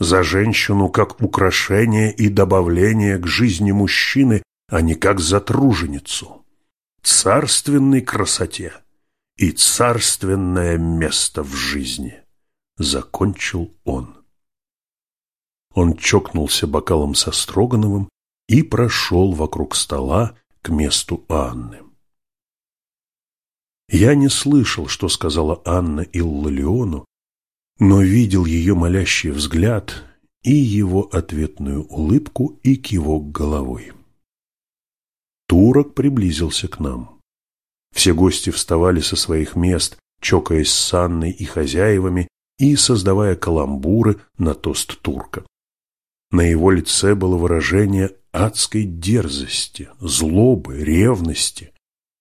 за женщину как украшение и добавление к жизни мужчины, а не как за труженицу, царственной красоте и царственное место в жизни, закончил он. Он чокнулся бокалом со Строгановым и прошел вокруг стола к месту Анны. Я не слышал, что сказала Анна Иллалиону, но видел ее молящий взгляд и его ответную улыбку и кивок головой. Турок приблизился к нам. Все гости вставали со своих мест, чокаясь с Анной и хозяевами и создавая каламбуры на тост турка. На его лице было выражение адской дерзости, злобы, ревности,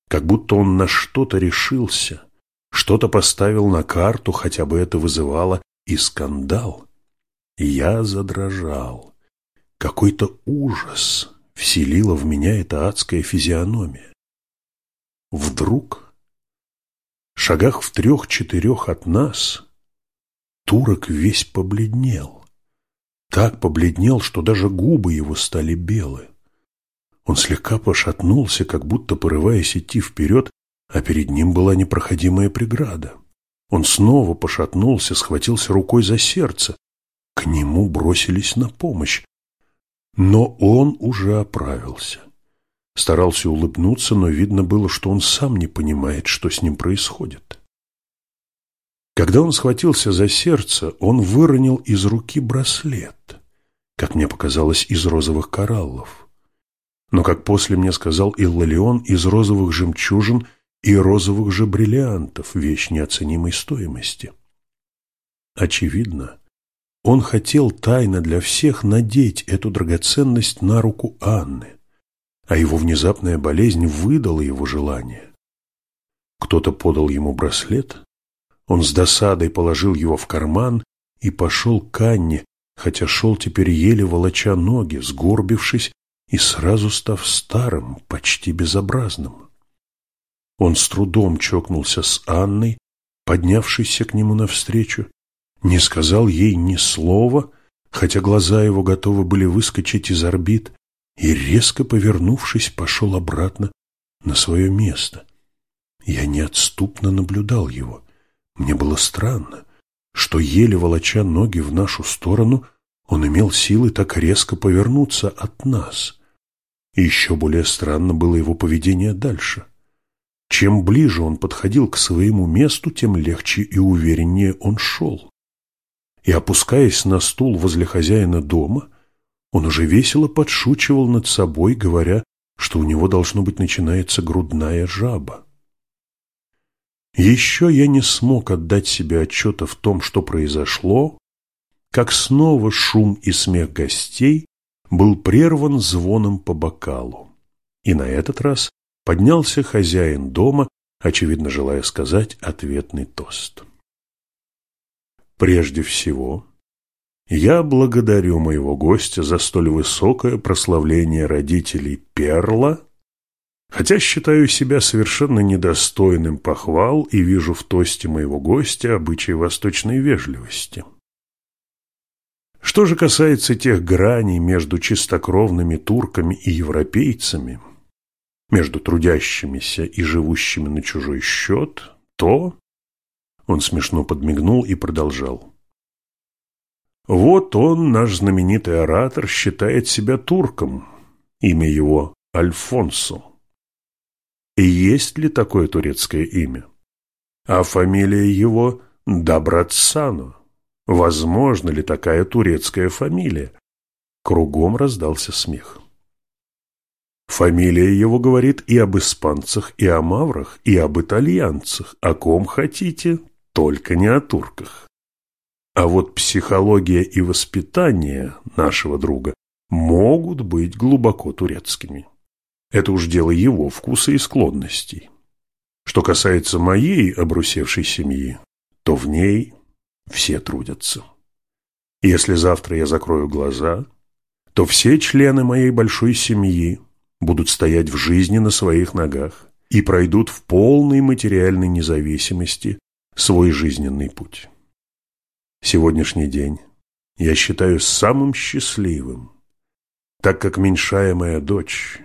как будто он на что-то решился, что-то поставил на карту, хотя бы это вызывало и скандал. Я задрожал. Какой-то ужас вселила в меня эта адская физиономия. Вдруг, шагах в трех-четырех от нас, турок весь побледнел. Так побледнел, что даже губы его стали белые. Он слегка пошатнулся, как будто порываясь идти вперед, а перед ним была непроходимая преграда. Он снова пошатнулся, схватился рукой за сердце. К нему бросились на помощь. Но он уже оправился. Старался улыбнуться, но видно было, что он сам не понимает, что с ним происходит. Когда он схватился за сердце, он выронил из руки браслет, как мне показалось, из розовых кораллов но, как после мне сказал Иллалион, из розовых жемчужин и розовых же бриллиантов вещь неоценимой стоимости. Очевидно, он хотел тайно для всех надеть эту драгоценность на руку Анны, а его внезапная болезнь выдала его желание. Кто-то подал ему браслет, он с досадой положил его в карман и пошел к Анне, хотя шел теперь еле волоча ноги, сгорбившись и сразу став старым, почти безобразным. Он с трудом чокнулся с Анной, поднявшейся к нему навстречу, не сказал ей ни слова, хотя глаза его готовы были выскочить из орбит, и, резко повернувшись, пошел обратно на свое место. Я неотступно наблюдал его. Мне было странно, что, еле волоча ноги в нашу сторону, он имел силы так резко повернуться от нас. И еще более странно было его поведение дальше. Чем ближе он подходил к своему месту, тем легче и увереннее он шел. И, опускаясь на стул возле хозяина дома, он уже весело подшучивал над собой, говоря, что у него должно быть начинается грудная жаба. Еще я не смог отдать себе отчета в том, что произошло, как снова шум и смех гостей был прерван звоном по бокалу. И на этот раз поднялся хозяин дома, очевидно желая сказать ответный тост. Прежде всего, я благодарю моего гостя за столь высокое прославление родителей Перла, хотя считаю себя совершенно недостойным похвал и вижу в тосте моего гостя обычай восточной вежливости. Что же касается тех граней между чистокровными турками и европейцами, между трудящимися и живущими на чужой счет, то... Он смешно подмигнул и продолжал. Вот он, наш знаменитый оратор, считает себя турком. Имя его Альфонсо. И есть ли такое турецкое имя? А фамилия его Добрацану. Возможно ли такая турецкая фамилия? Кругом раздался смех. Фамилия его говорит и об испанцах, и о маврах, и об итальянцах. О ком хотите, только не о турках. А вот психология и воспитание нашего друга могут быть глубоко турецкими. Это уж дело его вкуса и склонностей. Что касается моей обрусевшей семьи, то в ней все трудятся. Если завтра я закрою глаза, то все члены моей большой семьи будут стоять в жизни на своих ногах и пройдут в полной материальной независимости свой жизненный путь. Сегодняшний день я считаю самым счастливым, так как меньшая моя дочь,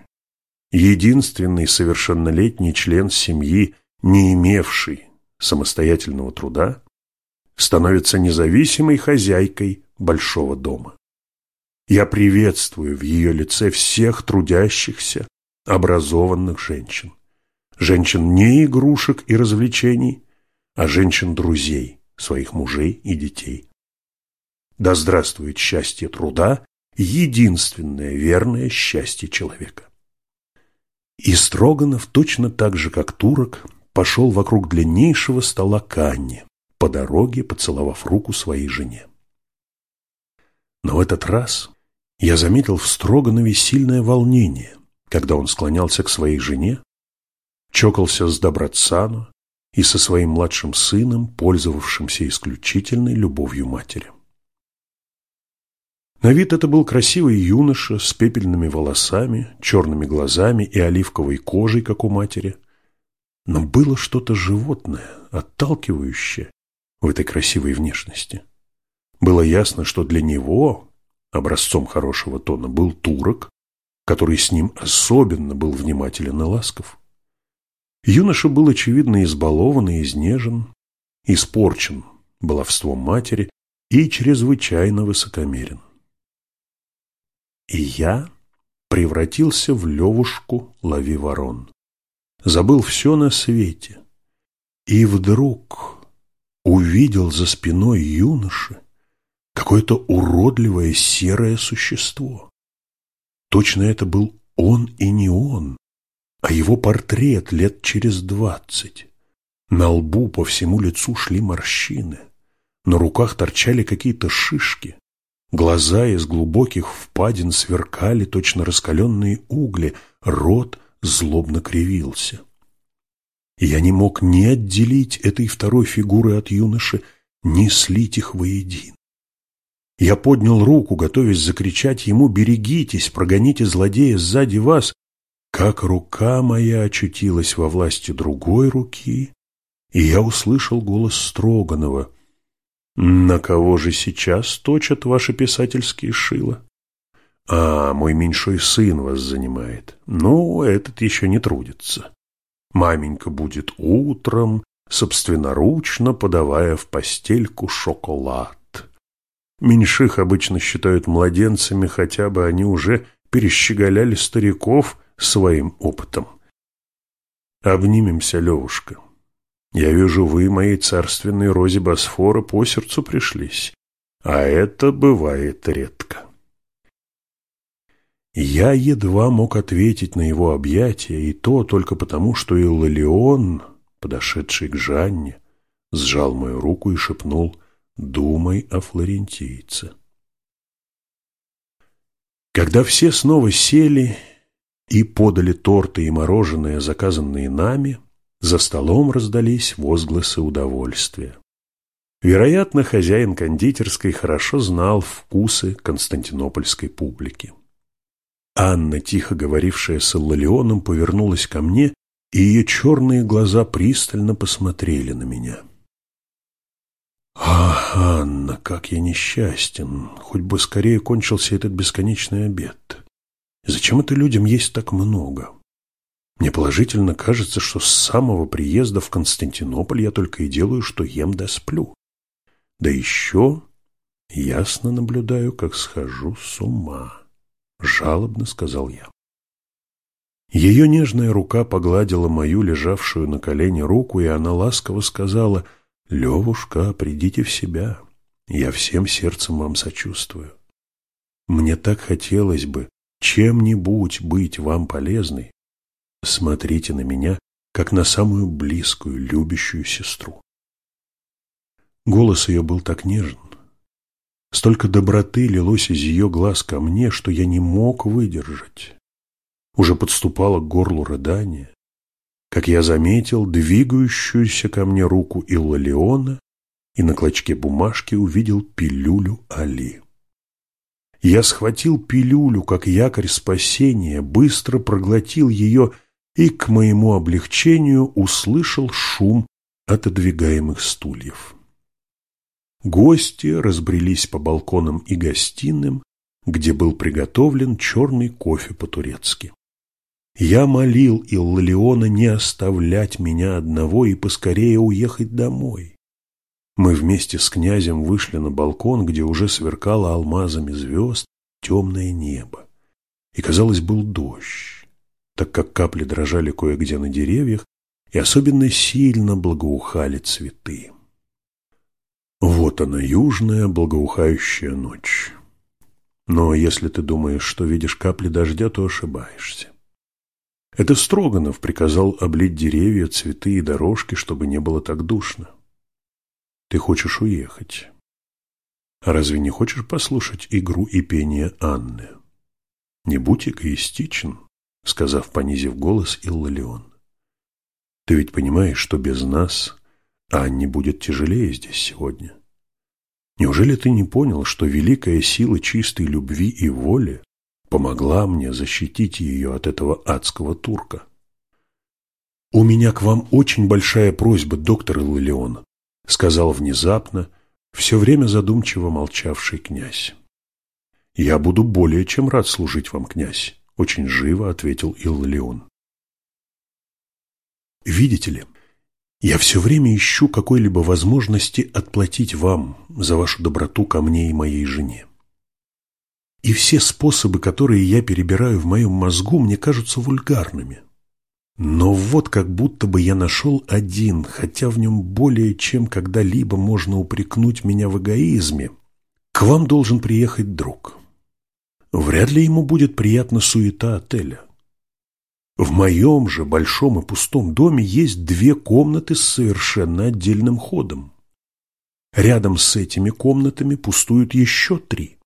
единственный совершеннолетний член семьи, не имевший самостоятельного труда, становится независимой хозяйкой большого дома. Я приветствую в ее лице всех трудящихся, образованных женщин. Женщин не игрушек и развлечений, а женщин-друзей, своих мужей и детей. Да здравствует счастье труда, единственное верное счастье человека. И Строганов точно так же, как турок, пошел вокруг длиннейшего стола Канни, по дороге поцеловав руку своей жене. Но в этот раз я заметил в Строганове сильное волнение, когда он склонялся к своей жене, чокался с Доброцану и со своим младшим сыном, пользовавшимся исключительной любовью матери. На вид это был красивый юноша с пепельными волосами, черными глазами и оливковой кожей, как у матери. Но было что-то животное, отталкивающее в этой красивой внешности. Было ясно, что для него Образцом хорошего тона был турок, который с ним особенно был внимателен и ласков. Юноша был, очевидно, избалован и изнежен, испорчен баловством матери и чрезвычайно высокомерен. И я превратился в левушку лови ворон. Забыл все на свете. И вдруг увидел за спиной юноши какое-то уродливое серое существо. Точно это был он и не он, а его портрет лет через двадцать. На лбу по всему лицу шли морщины, на руках торчали какие-то шишки, глаза из глубоких впадин сверкали точно раскаленные угли, рот злобно кривился. Я не мог ни отделить этой второй фигуры от юноши, ни слить их воедино. Я поднял руку, готовясь закричать ему «Берегитесь, прогоните злодея сзади вас!» Как рука моя очутилась во власти другой руки, и я услышал голос Строганова. «На кого же сейчас точат ваши писательские шила?» «А, мой меньшой сын вас занимает. Ну, этот еще не трудится. Маменька будет утром, собственноручно подавая в постельку шоколад. Меньших обычно считают младенцами, хотя бы они уже перещеголяли стариков своим опытом. Обнимемся, Левушка. Я вижу, вы моей царственной розе Босфора по сердцу пришлись, а это бывает редко. Я едва мог ответить на его объятия, и то только потому, что Иллалион, подошедший к Жанне, сжал мою руку и шепнул Думай о флорентийце. Когда все снова сели и подали торты и мороженое, заказанные нами, за столом раздались возгласы удовольствия. Вероятно, хозяин кондитерской хорошо знал вкусы константинопольской публики. Анна, тихо говорившая с Иллалионом, повернулась ко мне, и ее черные глаза пристально посмотрели на меня. Ах, Анна, как я несчастен. Хоть бы скорее кончился этот бесконечный обед. Зачем это людям есть так много? Мне положительно кажется, что с самого приезда в Константинополь я только и делаю, что ем да сплю. Да еще ясно наблюдаю, как схожу с ума, жалобно сказал я. Ее нежная рука погладила мою лежавшую на колене руку, и она ласково сказала, «Левушка, придите в себя, я всем сердцем вам сочувствую. Мне так хотелось бы чем-нибудь быть вам полезной. Смотрите на меня, как на самую близкую, любящую сестру». Голос ее был так нежен, Столько доброты лилось из ее глаз ко мне, что я не мог выдержать. Уже подступало к горлу рыдание, как я заметил двигающуюся ко мне руку Иллалиона и на клочке бумажки увидел пилюлю Али. Я схватил пилюлю, как якорь спасения, быстро проглотил ее и, к моему облегчению, услышал шум отодвигаемых стульев. Гости разбрелись по балконам и гостиным, где был приготовлен черный кофе по-турецки. Я молил Иллалиона не оставлять меня одного и поскорее уехать домой. Мы вместе с князем вышли на балкон, где уже сверкало алмазами звезд темное небо. И, казалось, был дождь, так как капли дрожали кое-где на деревьях и особенно сильно благоухали цветы. Вот она, южная, благоухающая ночь. Но если ты думаешь, что видишь капли дождя, то ошибаешься. Это Строганов приказал облить деревья, цветы и дорожки, чтобы не было так душно. Ты хочешь уехать. Разве не хочешь послушать игру и пение Анны? Не будь эгоистичен, сказав, понизив голос, Иллалион. Ты ведь понимаешь, что без нас Анне будет тяжелее здесь сегодня. Неужели ты не понял, что великая сила чистой любви и воли помогла мне защитить ее от этого адского турка? «У меня к вам очень большая просьба, доктор Иллион», сказал внезапно, все время задумчиво молчавший князь. «Я буду более чем рад служить вам, князь», очень живо ответил Иллион. «Видите ли, я все время ищу какой-либо возможности отплатить вам за вашу доброту ко мне и моей жене. И все способы, которые я перебираю в моем мозгу, мне кажутся вульгарными. Но вот как будто бы я нашел один, хотя в нем более чем когда-либо можно упрекнуть меня в эгоизме. К вам должен приехать друг. Вряд ли ему будет приятна суета отеля. В моем же большом и пустом доме есть две комнаты с совершенно отдельным ходом. Рядом с этими комнатами пустуют еще три.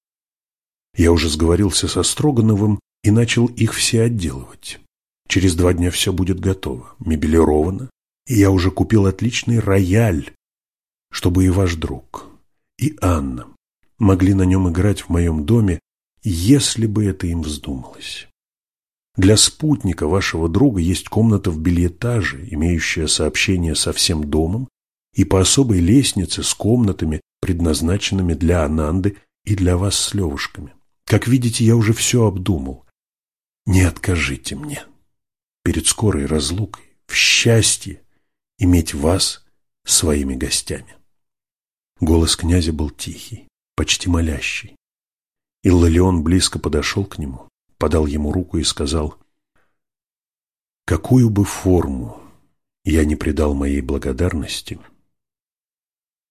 Я уже сговорился со Строгановым и начал их все отделывать. Через два дня все будет готово, мебелировано, и я уже купил отличный рояль, чтобы и ваш друг, и Анна могли на нем играть в моем доме, если бы это им вздумалось. Для спутника вашего друга есть комната в бельетаже, имеющая сообщение со всем домом, и по особой лестнице с комнатами, предназначенными для Ананды и для вас с Левушками. Как видите, я уже все обдумал. Не откажите мне перед скорой разлукой в счастье иметь вас своими гостями. Голос князя был тихий, почти молящий. Иллалион близко подошел к нему, подал ему руку и сказал, «Какую бы форму я не придал моей благодарности,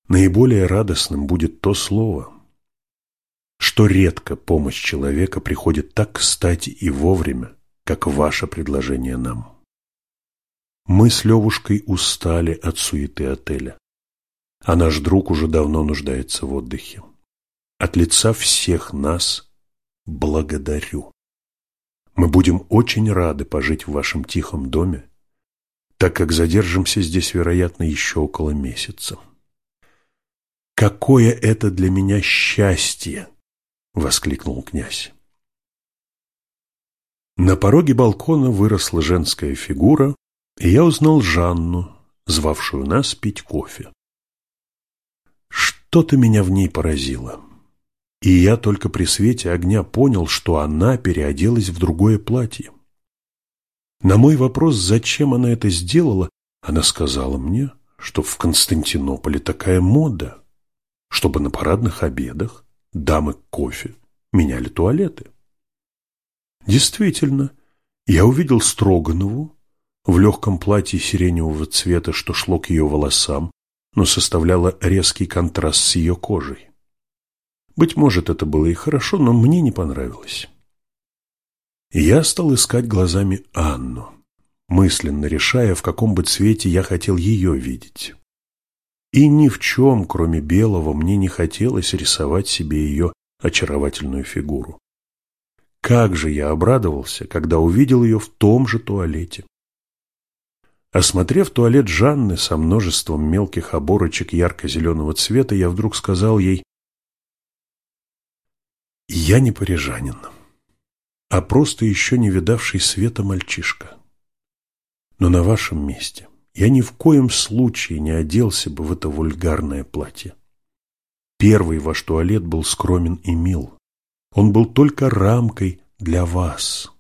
наиболее радостным будет то слово, что редко помощь человека приходит так кстати и вовремя, как ваше предложение нам. Мы с Левушкой устали от суеты отеля, а наш друг уже давно нуждается в отдыхе. От лица всех нас благодарю. Мы будем очень рады пожить в вашем тихом доме, так как задержимся здесь, вероятно, еще около месяца. «Какое это для меня счастье!» — воскликнул князь. На пороге балкона выросла женская фигура, и я узнал Жанну, звавшую нас пить кофе. Что-то меня в ней поразило. И я только при свете огня понял, что она переоделась в другое платье. На мой вопрос, зачем она это сделала, она сказала мне, что в Константинополе такая мода, чтобы на парадных обедах дамы кофе меняли туалеты. Действительно, я увидел Строганову в легком платье сиреневого цвета, что шло к ее волосам, но составляло резкий контраст с ее кожей. Быть может, это было и хорошо, но мне не понравилось. Я стал искать глазами Анну, мысленно решая, в каком бы цвете я хотел ее видеть. И ни в чем, кроме белого, мне не хотелось рисовать себе ее очаровательную фигуру. Как же я обрадовался, когда увидел ее в том же туалете. Осмотрев туалет Жанны со множеством мелких оборочек ярко-зеленого цвета, я вдруг сказал ей, «Я не парижанин, а просто еще не видавший света мальчишка. Но на вашем месте я ни в коем случае не оделся бы в это вульгарное платье. Первый ваш туалет был скромен и мил. Он был только рамкой для вас.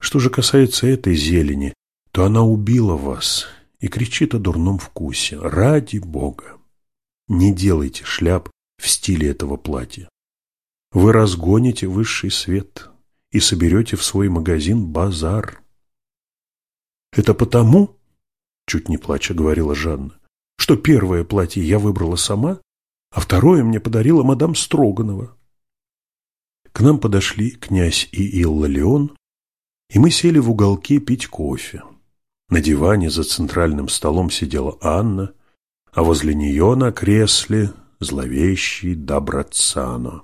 Что же касается этой зелени, то она убила вас и кричит о дурном вкусе. Ради Бога! Не делайте шляп в стиле этого платья. Вы разгоните высший свет и соберете в свой магазин базар. Это потому, чуть не плача говорила Жанна, что первое платье я выбрала сама, а второе мне подарила мадам Строганова. К нам подошли князь и Илла Леон, и мы сели в уголке пить кофе. На диване за центральным столом сидела Анна, а возле нее на кресле зловещий Доброцано.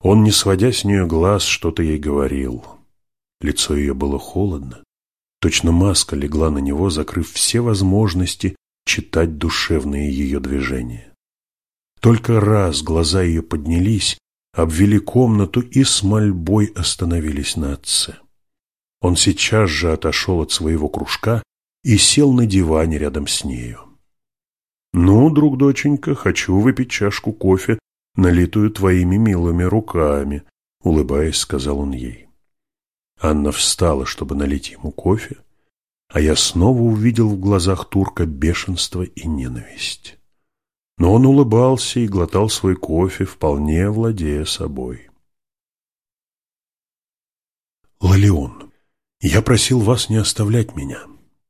Он, не сводя с нее глаз, что-то ей говорил. Лицо ее было холодно. Точно маска легла на него, закрыв все возможности читать душевные ее движения. Только раз глаза ее поднялись, обвели комнату и с мольбой остановились на отце. Он сейчас же отошел от своего кружка и сел на диване рядом с нею. «Ну, друг доченька, хочу выпить чашку кофе, налитую твоими милыми руками», — улыбаясь, сказал он ей. Анна встала, чтобы налить ему кофе, а я снова увидел в глазах турка бешенство и ненависть. Но он улыбался и глотал свой кофе, вполне владея собой. Лалеон, я просил вас не оставлять меня,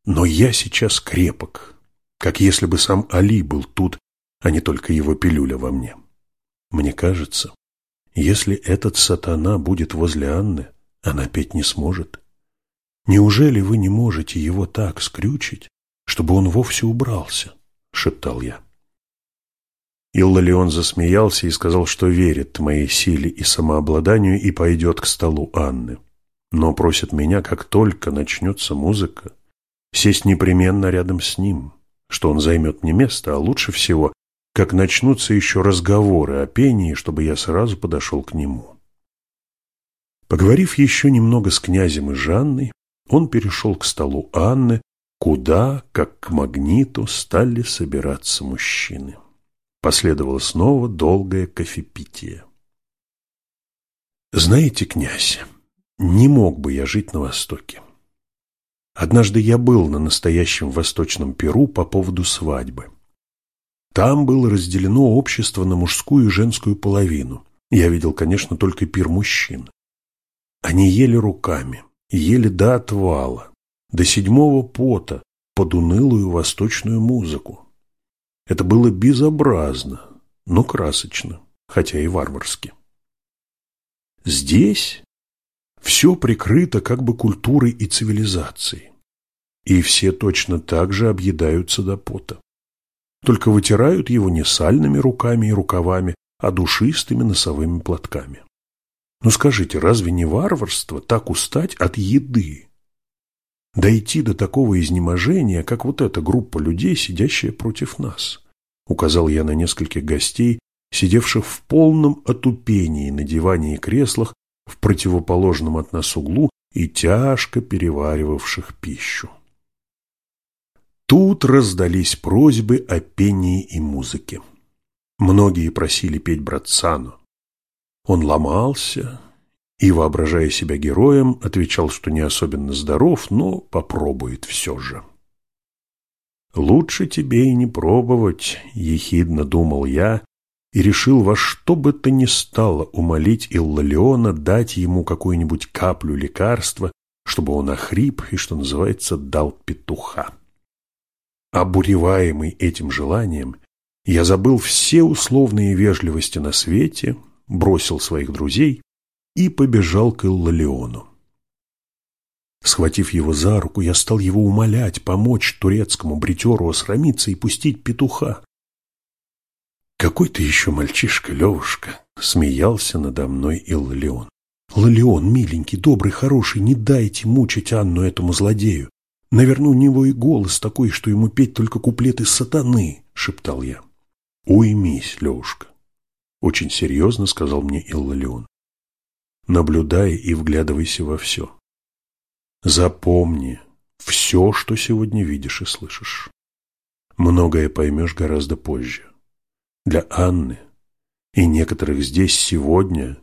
но я сейчас крепок, как если бы сам Али был тут, а не только его пилюля во мне. Мне кажется, если этот сатана будет возле Анны, она петь не сможет. Неужели вы не можете его так скрючить, чтобы он вовсе убрался? — шептал я. Иллалион засмеялся и сказал, что верит моей силе и самообладанию и пойдет к столу Анны но просит меня, как только начнется музыка, сесть непременно рядом с ним, что он займет не место, а лучше всего, как начнутся еще разговоры о пении, чтобы я сразу подошел к нему. Поговорив еще немного с князем и Жанной, он перешел к столу Анны, куда, как к магниту, стали собираться мужчины. Последовало снова долгое кофепитие. «Знаете, князь, не мог бы я жить на Востоке. Однажды я был на настоящем восточном Перу по поводу свадьбы. Там было разделено общество на мужскую и женскую половину. Я видел, конечно, только пир мужчин. Они ели руками, ели до отвала, до седьмого пота, под унылую восточную музыку. Это было безобразно, но красочно, хотя и варварски. Здесь все прикрыто как бы культурой и цивилизацией. И все точно так же объедаются до пота. Только вытирают его не сальными руками и рукавами, а душистыми носовыми платками. Ну скажите, разве не варварство так устать от еды? Дойти до такого изнеможения, как вот эта группа людей, сидящая против нас, указал я на нескольких гостей, сидевших в полном отупении на диване и креслах в противоположном от нас углу и тяжко переваривавших пищу. Тут раздались просьбы о пении и музыке. Многие просили петь Братцану. Он ломался и, воображая себя героем, отвечал, что не особенно здоров, но попробует все же. «Лучше тебе и не пробовать», — ехидно думал я, и решил во что бы то ни стало умолить Иллалиона дать ему какую-нибудь каплю лекарства, чтобы он охрип и, что называется, дал петуха. Обуреваемый этим желанием, я забыл все условные вежливости на свете, бросил своих друзей и побежал к Иллалиону. Схватив его за руку, я стал его умолять помочь турецкому бритеру осрамиться и пустить петуха. «Какой ты еще мальчишка, Левушка!» — смеялся надо мной Иллалион. «Лалион, миленький, добрый, хороший, не дайте мучить Анну этому злодею. Наверное, у него и голос такой, что ему петь только куплеты сатаны», — шептал я. «Уймись, Левушка», — очень серьезно сказал мне Иллалион. «Наблюдай и вглядывайся во все. Запомни все, что сегодня видишь и слышишь. Многое поймешь гораздо позже. Для Анны и некоторых здесь сегодня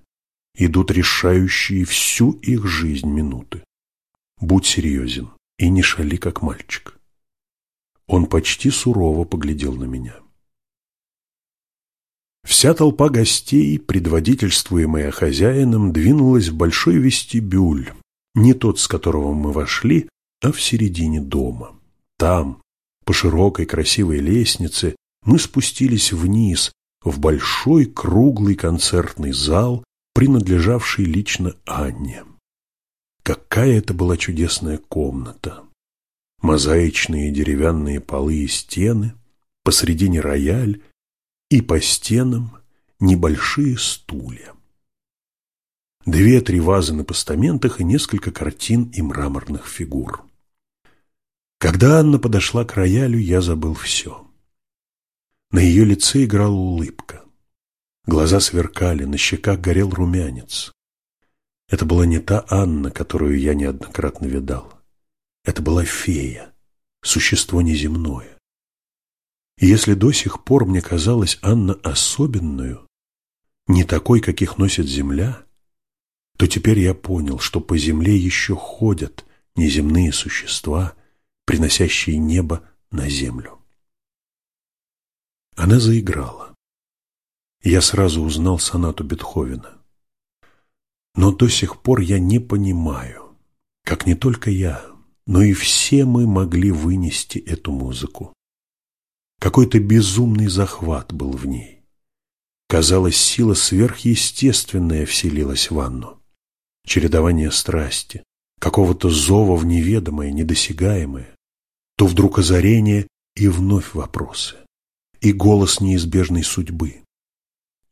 идут решающие всю их жизнь минуты. Будь серьезен и не шали, как мальчик. Он почти сурово поглядел на меня. Вся толпа гостей, предводительствуемая хозяином, двинулась в большой вестибюль, не тот, с которого мы вошли, а в середине дома. Там, по широкой красивой лестнице, мы спустились вниз, в большой круглый концертный зал, принадлежавший лично Анне. Какая это была чудесная комната! Мозаичные деревянные полы и стены, посредине рояль и по стенам небольшие стулья две-три вазы на постаментах и несколько картин и мраморных фигур. Когда Анна подошла к роялю, я забыл все. На ее лице играла улыбка. Глаза сверкали, на щеках горел румянец. Это была не та Анна, которую я неоднократно видал. Это была фея, существо неземное. И если до сих пор мне казалась Анна особенную, не такой, каких носит земля, то теперь я понял, что по земле еще ходят неземные существа, приносящие небо на землю. Она заиграла. Я сразу узнал сонату Бетховена. Но до сих пор я не понимаю, как не только я, но и все мы могли вынести эту музыку. Какой-то безумный захват был в ней. Казалось, сила сверхъестественная вселилась в Анну чередование страсти, какого-то зова в неведомое, недосягаемое, то вдруг озарение и вновь вопросы, и голос неизбежной судьбы.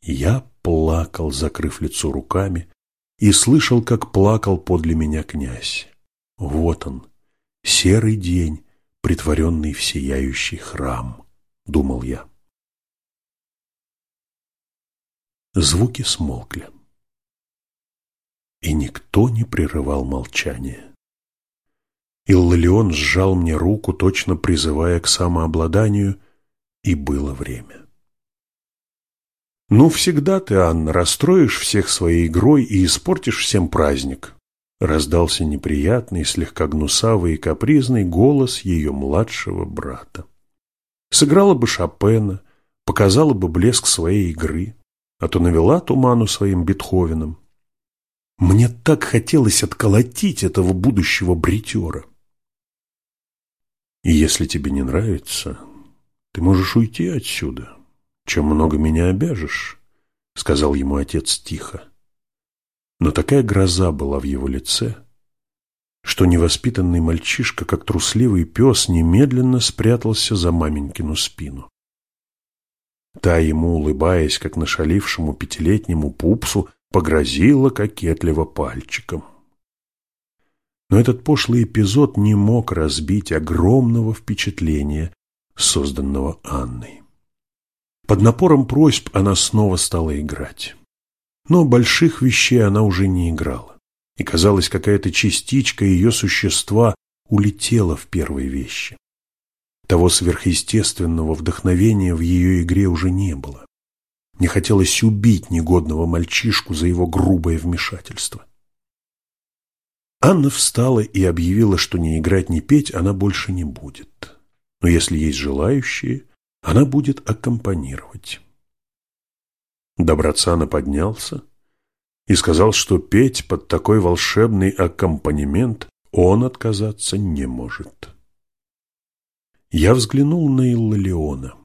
Я плакал, закрыв лицо руками, и слышал, как плакал подле меня князь. Вот он, серый день, притворенный в сияющий храм, думал я. Звуки смолкли и никто не прерывал молчание. Иллион сжал мне руку, точно призывая к самообладанию, и было время. «Ну, всегда ты, Анна, расстроишь всех своей игрой и испортишь всем праздник», раздался неприятный, слегка гнусавый и капризный голос ее младшего брата. Сыграла бы Шопена, показала бы блеск своей игры, а то навела туману своим Бетховеном, мне так хотелось отколотить этого будущего бритера. И если тебе не нравится, ты можешь уйти отсюда, чем много меня обяжешь, — сказал ему отец тихо. Но такая гроза была в его лице, что невоспитанный мальчишка, как трусливый пес, немедленно спрятался за маменькину спину. Та ему, улыбаясь, как нашалившему пятилетнему пупсу, погрозила кокетливо пальчиком. Но этот пошлый эпизод не мог разбить огромного впечатления, созданного Анной. Под напором просьб она снова стала играть. Но больших вещей она уже не играла, и, казалось, какая-то частичка ее существа улетела в первые вещи. Того сверхъестественного вдохновения в ее игре уже не было. Мне хотелось убить негодного мальчишку за его грубое вмешательство. Анна встала и объявила, что ни играть, ни петь она больше не будет. Но если есть желающие, она будет аккомпанировать. Доброцана поднялся и сказал, что петь под такой волшебный аккомпанемент он отказаться не может. Я взглянул на Иллалиона.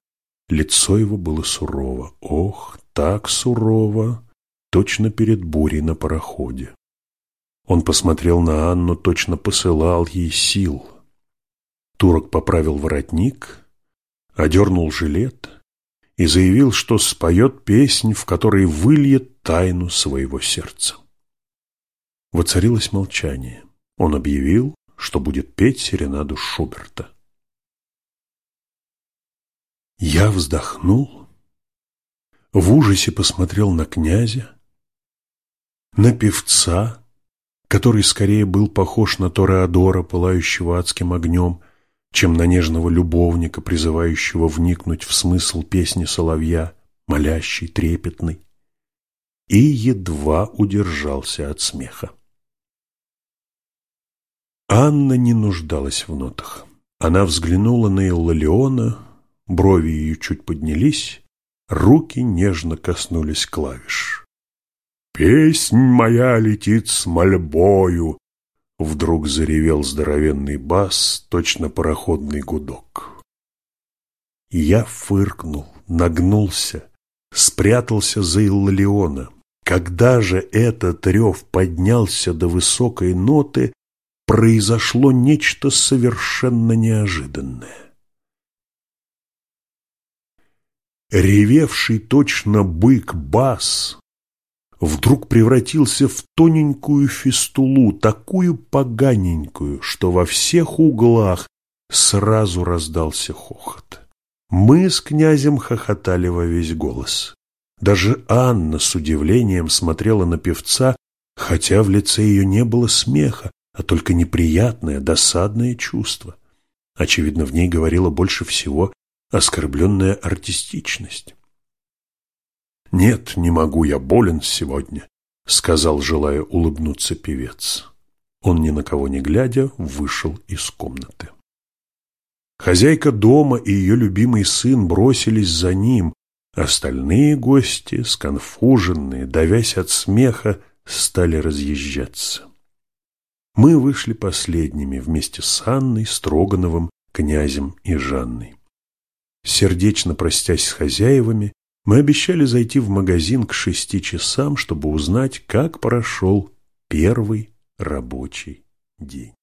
Лицо его было сурово. Ох, так сурово, точно перед бурей на пароходе. Он посмотрел на Анну, точно посылал ей сил. Турок поправил воротник, одернул жилет и заявил, что споет песнь, в которой выльет тайну своего сердца. Воцарилось молчание. Он объявил, что будет петь серенаду Шуберта. Я вздохнул, в ужасе посмотрел на князя, на певца, который скорее был похож на Тореадора, пылающего адским огнем, чем на нежного любовника, призывающего вникнуть в смысл песни соловья, молящий, трепетный, и едва удержался от смеха. Анна не нуждалась в нотах. Она взглянула на Иллалиона, брови ее чуть поднялись, руки нежно коснулись клавиш. «Песнь моя летит с мольбою!» Вдруг заревел здоровенный бас, точно пароходный гудок. Я фыркнул, нагнулся, спрятался за Иллалиона. Когда же этот рев поднялся до высокой ноты, произошло нечто совершенно неожиданное. Ревевший точно бык бас вдруг превратился в тоненькую фистулу, такую поганенькую, что во всех углах сразу раздался хохот. Мы с князем хохотали во весь голос. Даже Анна с удивлением смотрела на певца, хотя в лице ее не было смеха, а только неприятное, досадное чувство. Очевидно, в ней говорила больше всего оскорбленная артистичность. «Нет, не могу, я болен сегодня», — сказал, желая улыбнуться певец. Он, ни на кого не глядя, вышел из комнаты. Хозяйка дома и ее любимый сын бросились за ним. Остальные гости, сконфуженные, давясь от смеха, стали разъезжаться. Мы вышли последними вместе с Анной, Строгановым, князем и Жанной. Сердечно простясь с хозяевами, мы обещали зайти в магазин к шести часам, чтобы узнать, как прошел первый рабочий день.